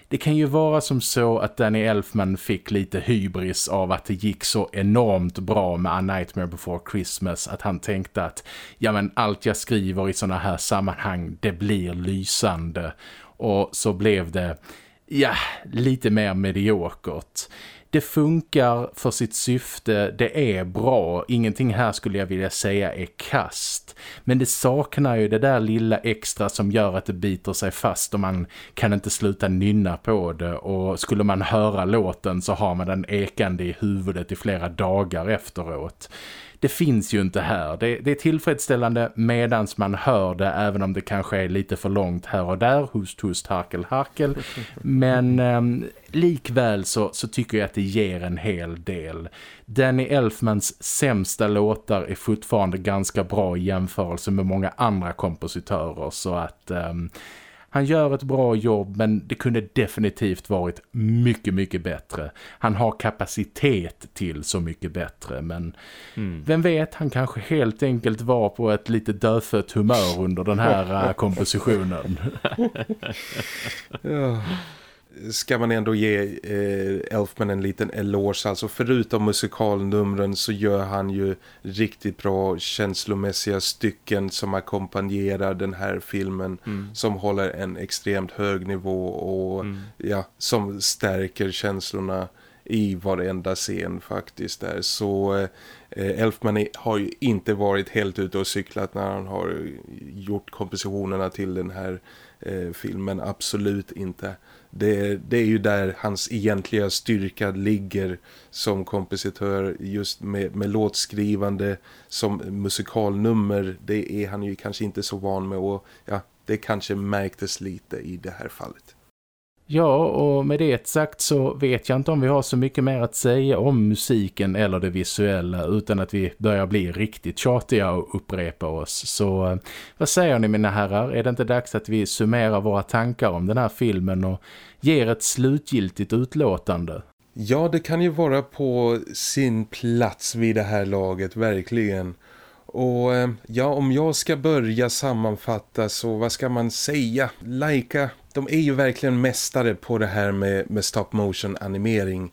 Det kan ju vara som så att Danny Elfman fick lite hybris av att det gick så enormt bra med A Nightmare Before Christmas att han tänkte att ja men allt jag skriver i såna här sammanhang det blir lysande. Och så blev det ja, lite mer mediokert det funkar för sitt syfte, det är bra. Ingenting här skulle jag vilja säga är kast. Men det saknar ju det där lilla extra som gör att det biter sig fast och man kan inte sluta nynna på det. Och skulle man höra låten så har man den ekande i huvudet i flera dagar efteråt det finns ju inte här. Det, det, är tillfredsställande medans man hör det även om det kanske är lite för långt här och där. Hust, hust, harkel, harkel. Men eh, likväl så, så tycker jag att det ger en hel del. Danny Elfmans sämsta låtar är fortfarande ganska bra i jämförelse med många andra kompositörer så att... Eh, han gör ett bra jobb men det kunde definitivt varit mycket, mycket bättre. Han har kapacitet till så mycket bättre men mm. vem vet, han kanske helt enkelt var på ett lite dödfött humör under den här uh, kompositionen. ska man ändå ge eh, Elfman en liten eloge. Alltså förutom musikalnumren så gör han ju riktigt bra känslomässiga stycken som ackompanjerar den här filmen. Mm. Som håller en extremt hög nivå och mm. ja, som stärker känslorna i varenda scen faktiskt där. Så eh, Elfman har ju inte varit helt ute och cyklat när han har gjort kompositionerna till den här eh, filmen. Absolut inte. Det, det, är ju där hans egentliga styrka ligger som kompositör just med, med låtskrivande som musikalnummer. Det är han ju kanske inte så van med och ja, det kanske märktes lite i det här fallet. Ja, och med det sagt så vet jag inte om vi har så mycket mer att säga om musiken eller det visuella utan att vi börjar bli riktigt tjatiga och upprepa oss. Så eh, vad säger ni mina herrar? Är det inte dags att vi summerar våra tankar om den här filmen och ger ett slutgiltigt utlåtande? Ja, det kan ju vara på sin plats vid det här laget, verkligen. Och eh, ja, om jag ska börja sammanfatta så vad ska man säga? Laika de är ju verkligen mästare på det här med, med stop motion animering.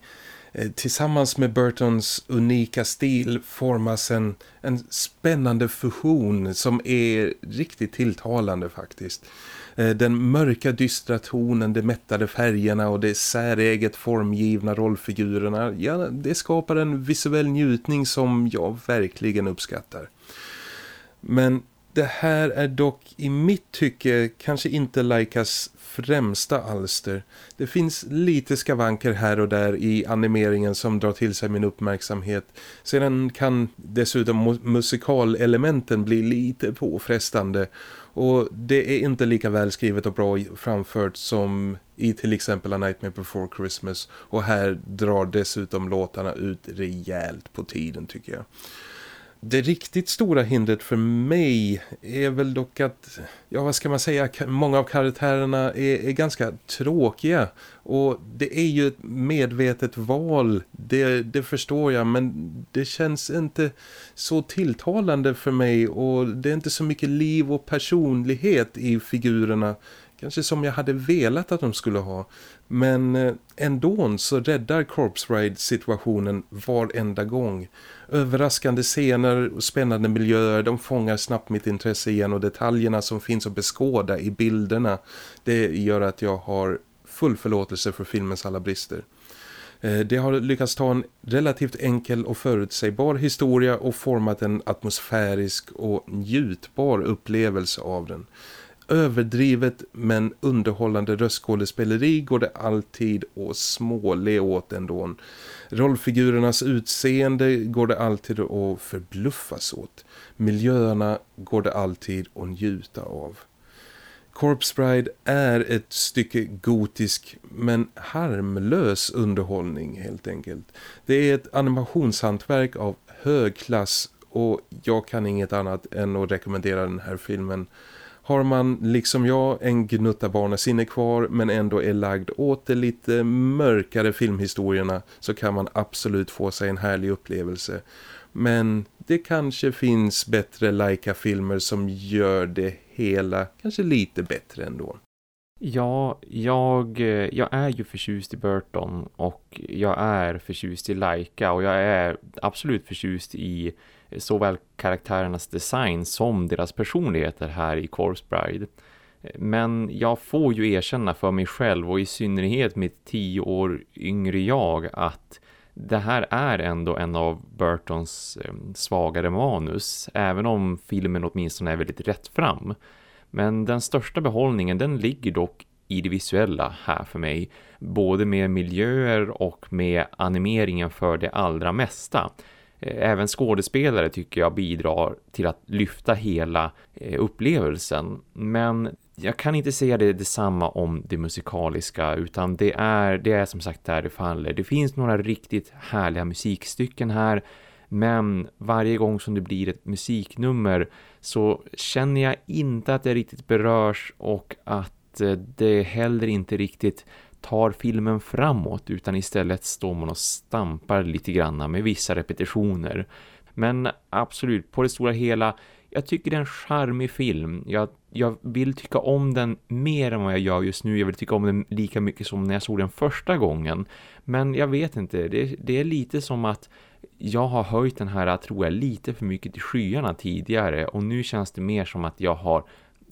Eh, tillsammans med Burtons unika stil formas en, en spännande fusion som är riktigt tilltalande faktiskt. Eh, den mörka dystra tonen, de mättade färgerna och de säreget formgivna rollfigurerna, ja, det skapar en visuell njutning som jag verkligen uppskattar. Men det här är dock i mitt tycke kanske inte Laikas främsta alster. Det finns lite skavanker här och där i animeringen som drar till sig min uppmärksamhet. Sedan kan dessutom musikalelementen bli lite påfrestande och det är inte lika välskrivet och bra framfört som i till exempel A Nightmare Before Christmas. Och här drar dessutom låtarna ut rejält på tiden tycker jag. Det riktigt stora hindret för mig är väl dock att, ja vad ska man säga, många av karaktärerna är, är ganska tråkiga. Och det är ju ett medvetet val, det, det förstår jag, men det känns inte så tilltalande för mig och det är inte så mycket liv och personlighet i figurerna. Kanske som jag hade velat att de skulle ha. Men eh, ändå så räddar Corpse Ride situationen varenda gång. Överraskande scener och spännande miljöer, de fångar snabbt mitt intresse igen och detaljerna som finns att beskåda i bilderna, det gör att jag har full förlåtelse för filmens alla brister. Eh, det har lyckats ta en relativt enkel och förutsägbar historia och format en atmosfärisk och njutbar upplevelse av den överdrivet men underhållande röstskådespeleri går det alltid att småle åt ändå. Rollfigurernas utseende går det alltid att förbluffas åt. Miljöerna går det alltid att njuta av. Corpse Bride är ett stycke gotisk men harmlös underhållning helt enkelt. Det är ett animationshantverk av hög klass och jag kan inget annat än att rekommendera den här filmen har man liksom jag en gnutta barnasinne kvar men ändå är lagd åt de lite mörkare filmhistorierna så kan man absolut få sig en härlig upplevelse. Men det kanske finns bättre Laika-filmer som gör det hela kanske lite bättre ändå. Ja, jag, jag är ju förtjust i Burton och jag är förtjust i Laika och jag är absolut förtjust i såväl karaktärernas design som deras personligheter här i Corpse Bride. Men jag får ju erkänna för mig själv och i synnerhet mitt tio år yngre jag att det här är ändå en av Burtons eh, svagare manus, även om filmen åtminstone är väldigt rätt fram. Men den största behållningen den ligger dock i det visuella här för mig, både med miljöer och med animeringen för det allra mesta. Eh, även skådespelare tycker jag bidrar till att lyfta hela eh, upplevelsen. Men jag kan inte säga det detsamma om det musikaliska utan det är, det är som sagt där det faller. Det finns några riktigt härliga musikstycken här men varje gång som det blir ett musiknummer så känner jag inte att det riktigt berörs och att eh, det heller inte riktigt tar filmen framåt utan istället står man och stampar lite grann med vissa repetitioner. Men absolut, på det stora hela, jag tycker det är en charmig film. Jag, jag vill tycka om den mer än vad jag gör just nu. Jag vill tycka om den lika mycket som när jag såg den första gången. Men jag vet inte, det, det är lite som att jag har höjt den här, tror jag, lite för mycket till skyarna tidigare. Och nu känns det mer som att jag har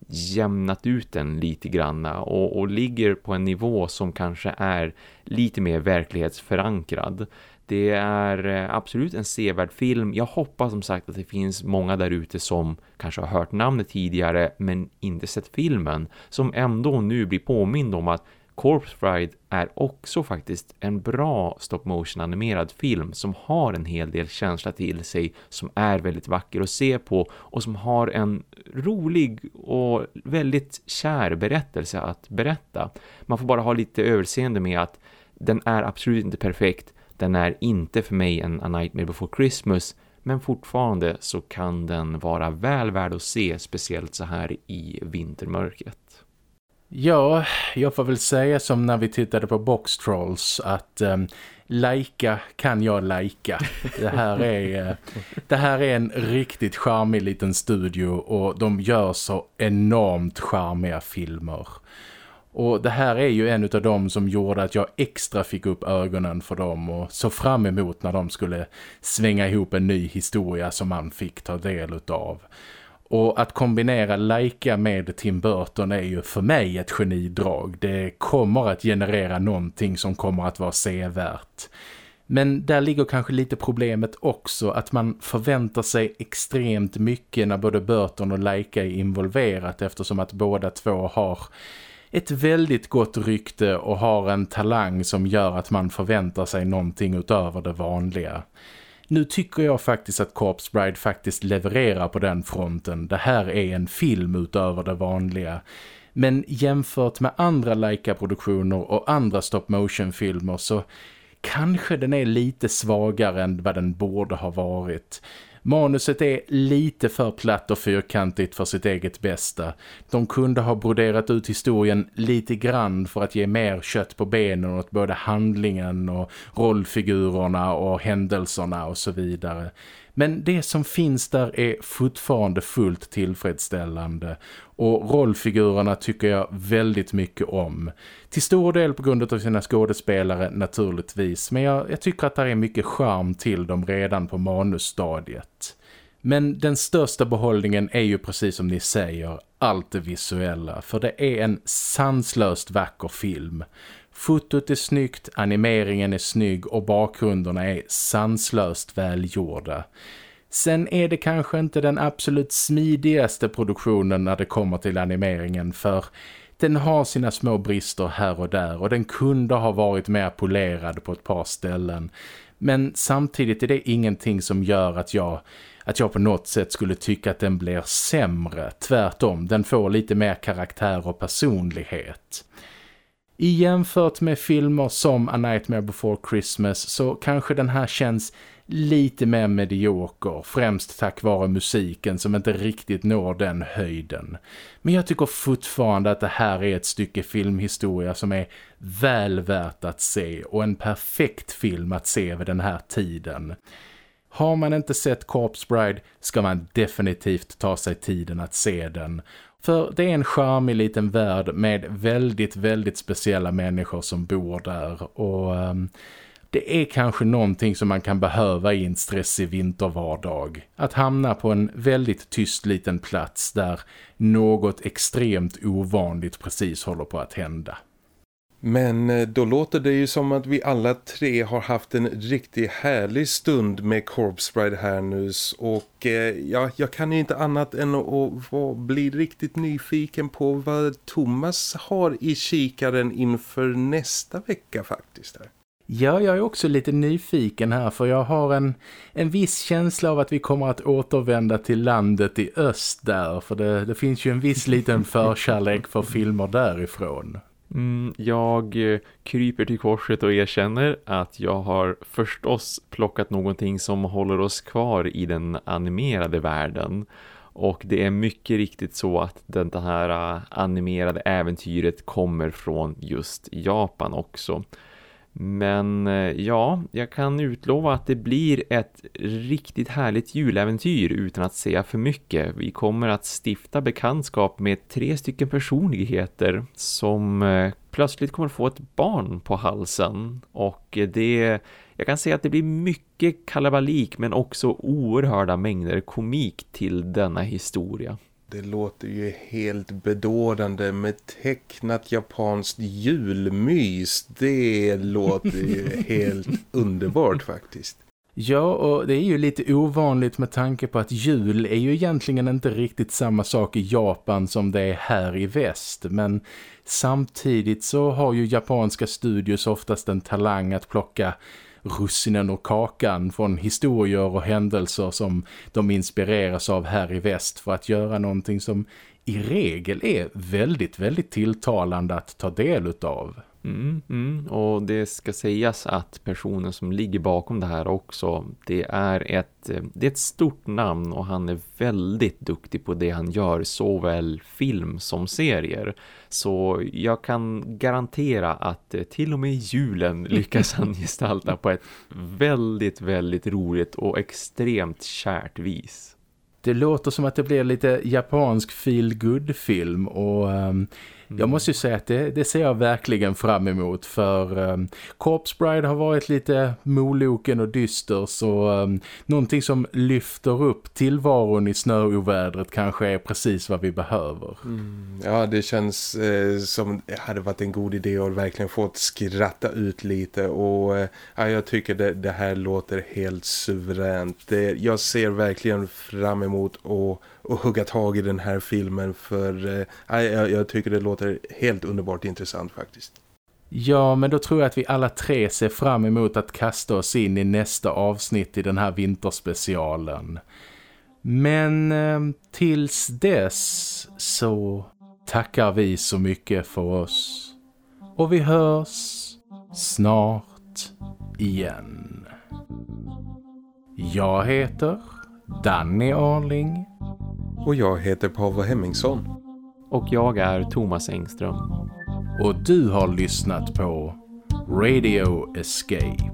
jämnat ut den lite granna och, och ligger på en nivå som kanske är lite mer verklighetsförankrad. Det är eh, absolut en sevärd film. Jag hoppas som sagt att det finns många där ute som kanske har hört namnet tidigare men inte sett filmen. Som ändå nu blir påmind om att Corpse Bride är också faktiskt en bra stop motion animerad film som har en hel del känsla till sig som är väldigt vacker att se på och som har en rolig och väldigt kär berättelse att berätta. Man får bara ha lite överseende med att den är absolut inte perfekt. Den är inte för mig en A Nightmare Before Christmas men fortfarande så kan den vara väl värd att se speciellt så här i vintermörkret. Ja, jag får väl säga som när vi tittade på Box Trolls att ehm, um, Laika kan jag lajka. Det här är eh, det här är en riktigt charmig liten studio och de gör så enormt charmiga filmer. Och det här är ju en av dem som gjorde att jag extra fick upp ögonen för dem och så fram emot när de skulle svänga ihop en ny historia som man fick ta del av. Och att kombinera Laika med Tim Burton är ju för mig ett genidrag. Det kommer att generera någonting som kommer att vara sevärt. Men där ligger kanske lite problemet också att man förväntar sig extremt mycket när både Burton och Laika är involverat eftersom att båda två har ett väldigt gott rykte och har en talang som gör att man förväntar sig någonting utöver det vanliga. Nu tycker jag faktiskt att Corpse Bride faktiskt levererar på den fronten. Det här är en film utöver det vanliga. Men jämfört med andra Leica-produktioner och andra stop-motion-filmer så kanske den är lite svagare än vad den borde ha varit. Manuset är lite för platt och fyrkantigt för sitt eget bästa. De kunde ha broderat ut historien lite grann för att ge mer kött på benen åt både handlingen och rollfigurerna och händelserna och så vidare. Men det som finns där är fortfarande fullt tillfredsställande och rollfigurerna tycker jag väldigt mycket om. Till stor del på grund av sina skådespelare naturligtvis, men jag, jag tycker att det är mycket charm till dem redan på manusstadiet. Men den största behållningen är ju precis som ni säger, allt det visuella. För det är en sanslöst vacker film. Fotot är snyggt, animeringen är snygg och bakgrunderna är sanslöst välgjorda. Sen är det kanske inte den absolut smidigaste produktionen när det kommer till animeringen för den har sina små brister här och där och den kunde ha varit mer polerad på ett par ställen. Men samtidigt är det ingenting som gör att jag, att jag på något sätt skulle tycka att den blir sämre. Tvärtom, den får lite mer karaktär och personlighet. I jämfört med filmer som A Nightmare Before Christmas så kanske den här känns lite mer medioker, främst tack vare musiken som inte riktigt når den höjden. Men jag tycker fortfarande att det här är ett stycke filmhistoria som är väl värt att se och en perfekt film att se vid den här tiden. Har man inte sett Corpse Bride ska man definitivt ta sig tiden att se den. För det är en charmig liten värld med väldigt, väldigt speciella människor som bor där och... Um, det är kanske någonting som man kan behöva i en stressig vintervardag. Att hamna på en väldigt tyst liten plats där något extremt ovanligt precis håller på att hända. Men eh, då låter det ju som att vi alla tre har haft en riktigt härlig stund med Corpse Bride här nu och eh, ja, jag kan ju inte annat än att, att bli riktigt nyfiken på vad Thomas har i kikaren inför nästa vecka faktiskt. Här. Ja, jag är också lite nyfiken här för jag har en, en viss känsla av att vi kommer att återvända till landet i öst där. För det, det finns ju en viss liten förkärlek för filmer därifrån. Mm, jag eh, kryper till korset och erkänner att jag har förstås plockat någonting som håller oss kvar i den animerade världen. Och det är mycket riktigt så att det här eh, animerade äventyret kommer från just Japan också. Men eh, ja, jag kan utlova att det blir ett riktigt härligt juläventyr utan att säga för mycket. Vi kommer att stifta bekantskap med tre stycken personligheter som eh, plötsligt kommer få ett barn på halsen. Och det, jag kan säga att det blir mycket kalabalik men också oerhörda mängder komik till denna historia. Det låter ju helt bedårande med tecknat japanskt julmys. Det låter ju helt underbart faktiskt. Ja, och det är ju lite ovanligt med tanke på att jul är ju egentligen inte riktigt samma sak i Japan som det är här i väst. Men samtidigt så har ju japanska studios oftast en talang att plocka russinen och kakan från historier och händelser som de inspireras av här i väst för att göra någonting som i regel är väldigt, väldigt tilltalande att ta del utav. Mm, mm. Och det ska sägas att personen som ligger bakom det här också, det är, ett, eh, det är ett stort namn och han är väldigt duktig på det han gör, såväl film som serier. Så jag kan garantera att eh, till och med julen lyckas han gestalta på ett väldigt, väldigt roligt och extremt kärt vis. Det låter som att det blir lite japansk feel-good-film och um, jag måste ju säga att det, det, ser jag verkligen fram emot för um, Corpse Bride har varit lite moloken och dyster så um, någonting som lyfter upp tillvaron i snöovädret kanske är precis vad vi behöver. Mm. Ja, det känns eh, som det hade varit en god idé att verkligen få skratta ut lite och eh, jag tycker det, det, här låter helt suveränt. Det, jag ser verkligen fram emot att och hugga tag i den här filmen för eh, jag, jag tycker det låter helt underbart intressant faktiskt. Ja, men då tror jag att vi alla tre ser fram emot att kasta oss in i nästa avsnitt i den här vinterspecialen. Men eh, tills dess så tackar vi så mycket för oss. Och vi hörs snart igen. Jag heter Danny Arling. Och jag heter Pavel Hemmingsson. Och jag är Thomas Engström. Och du har lyssnat på Radio Escape.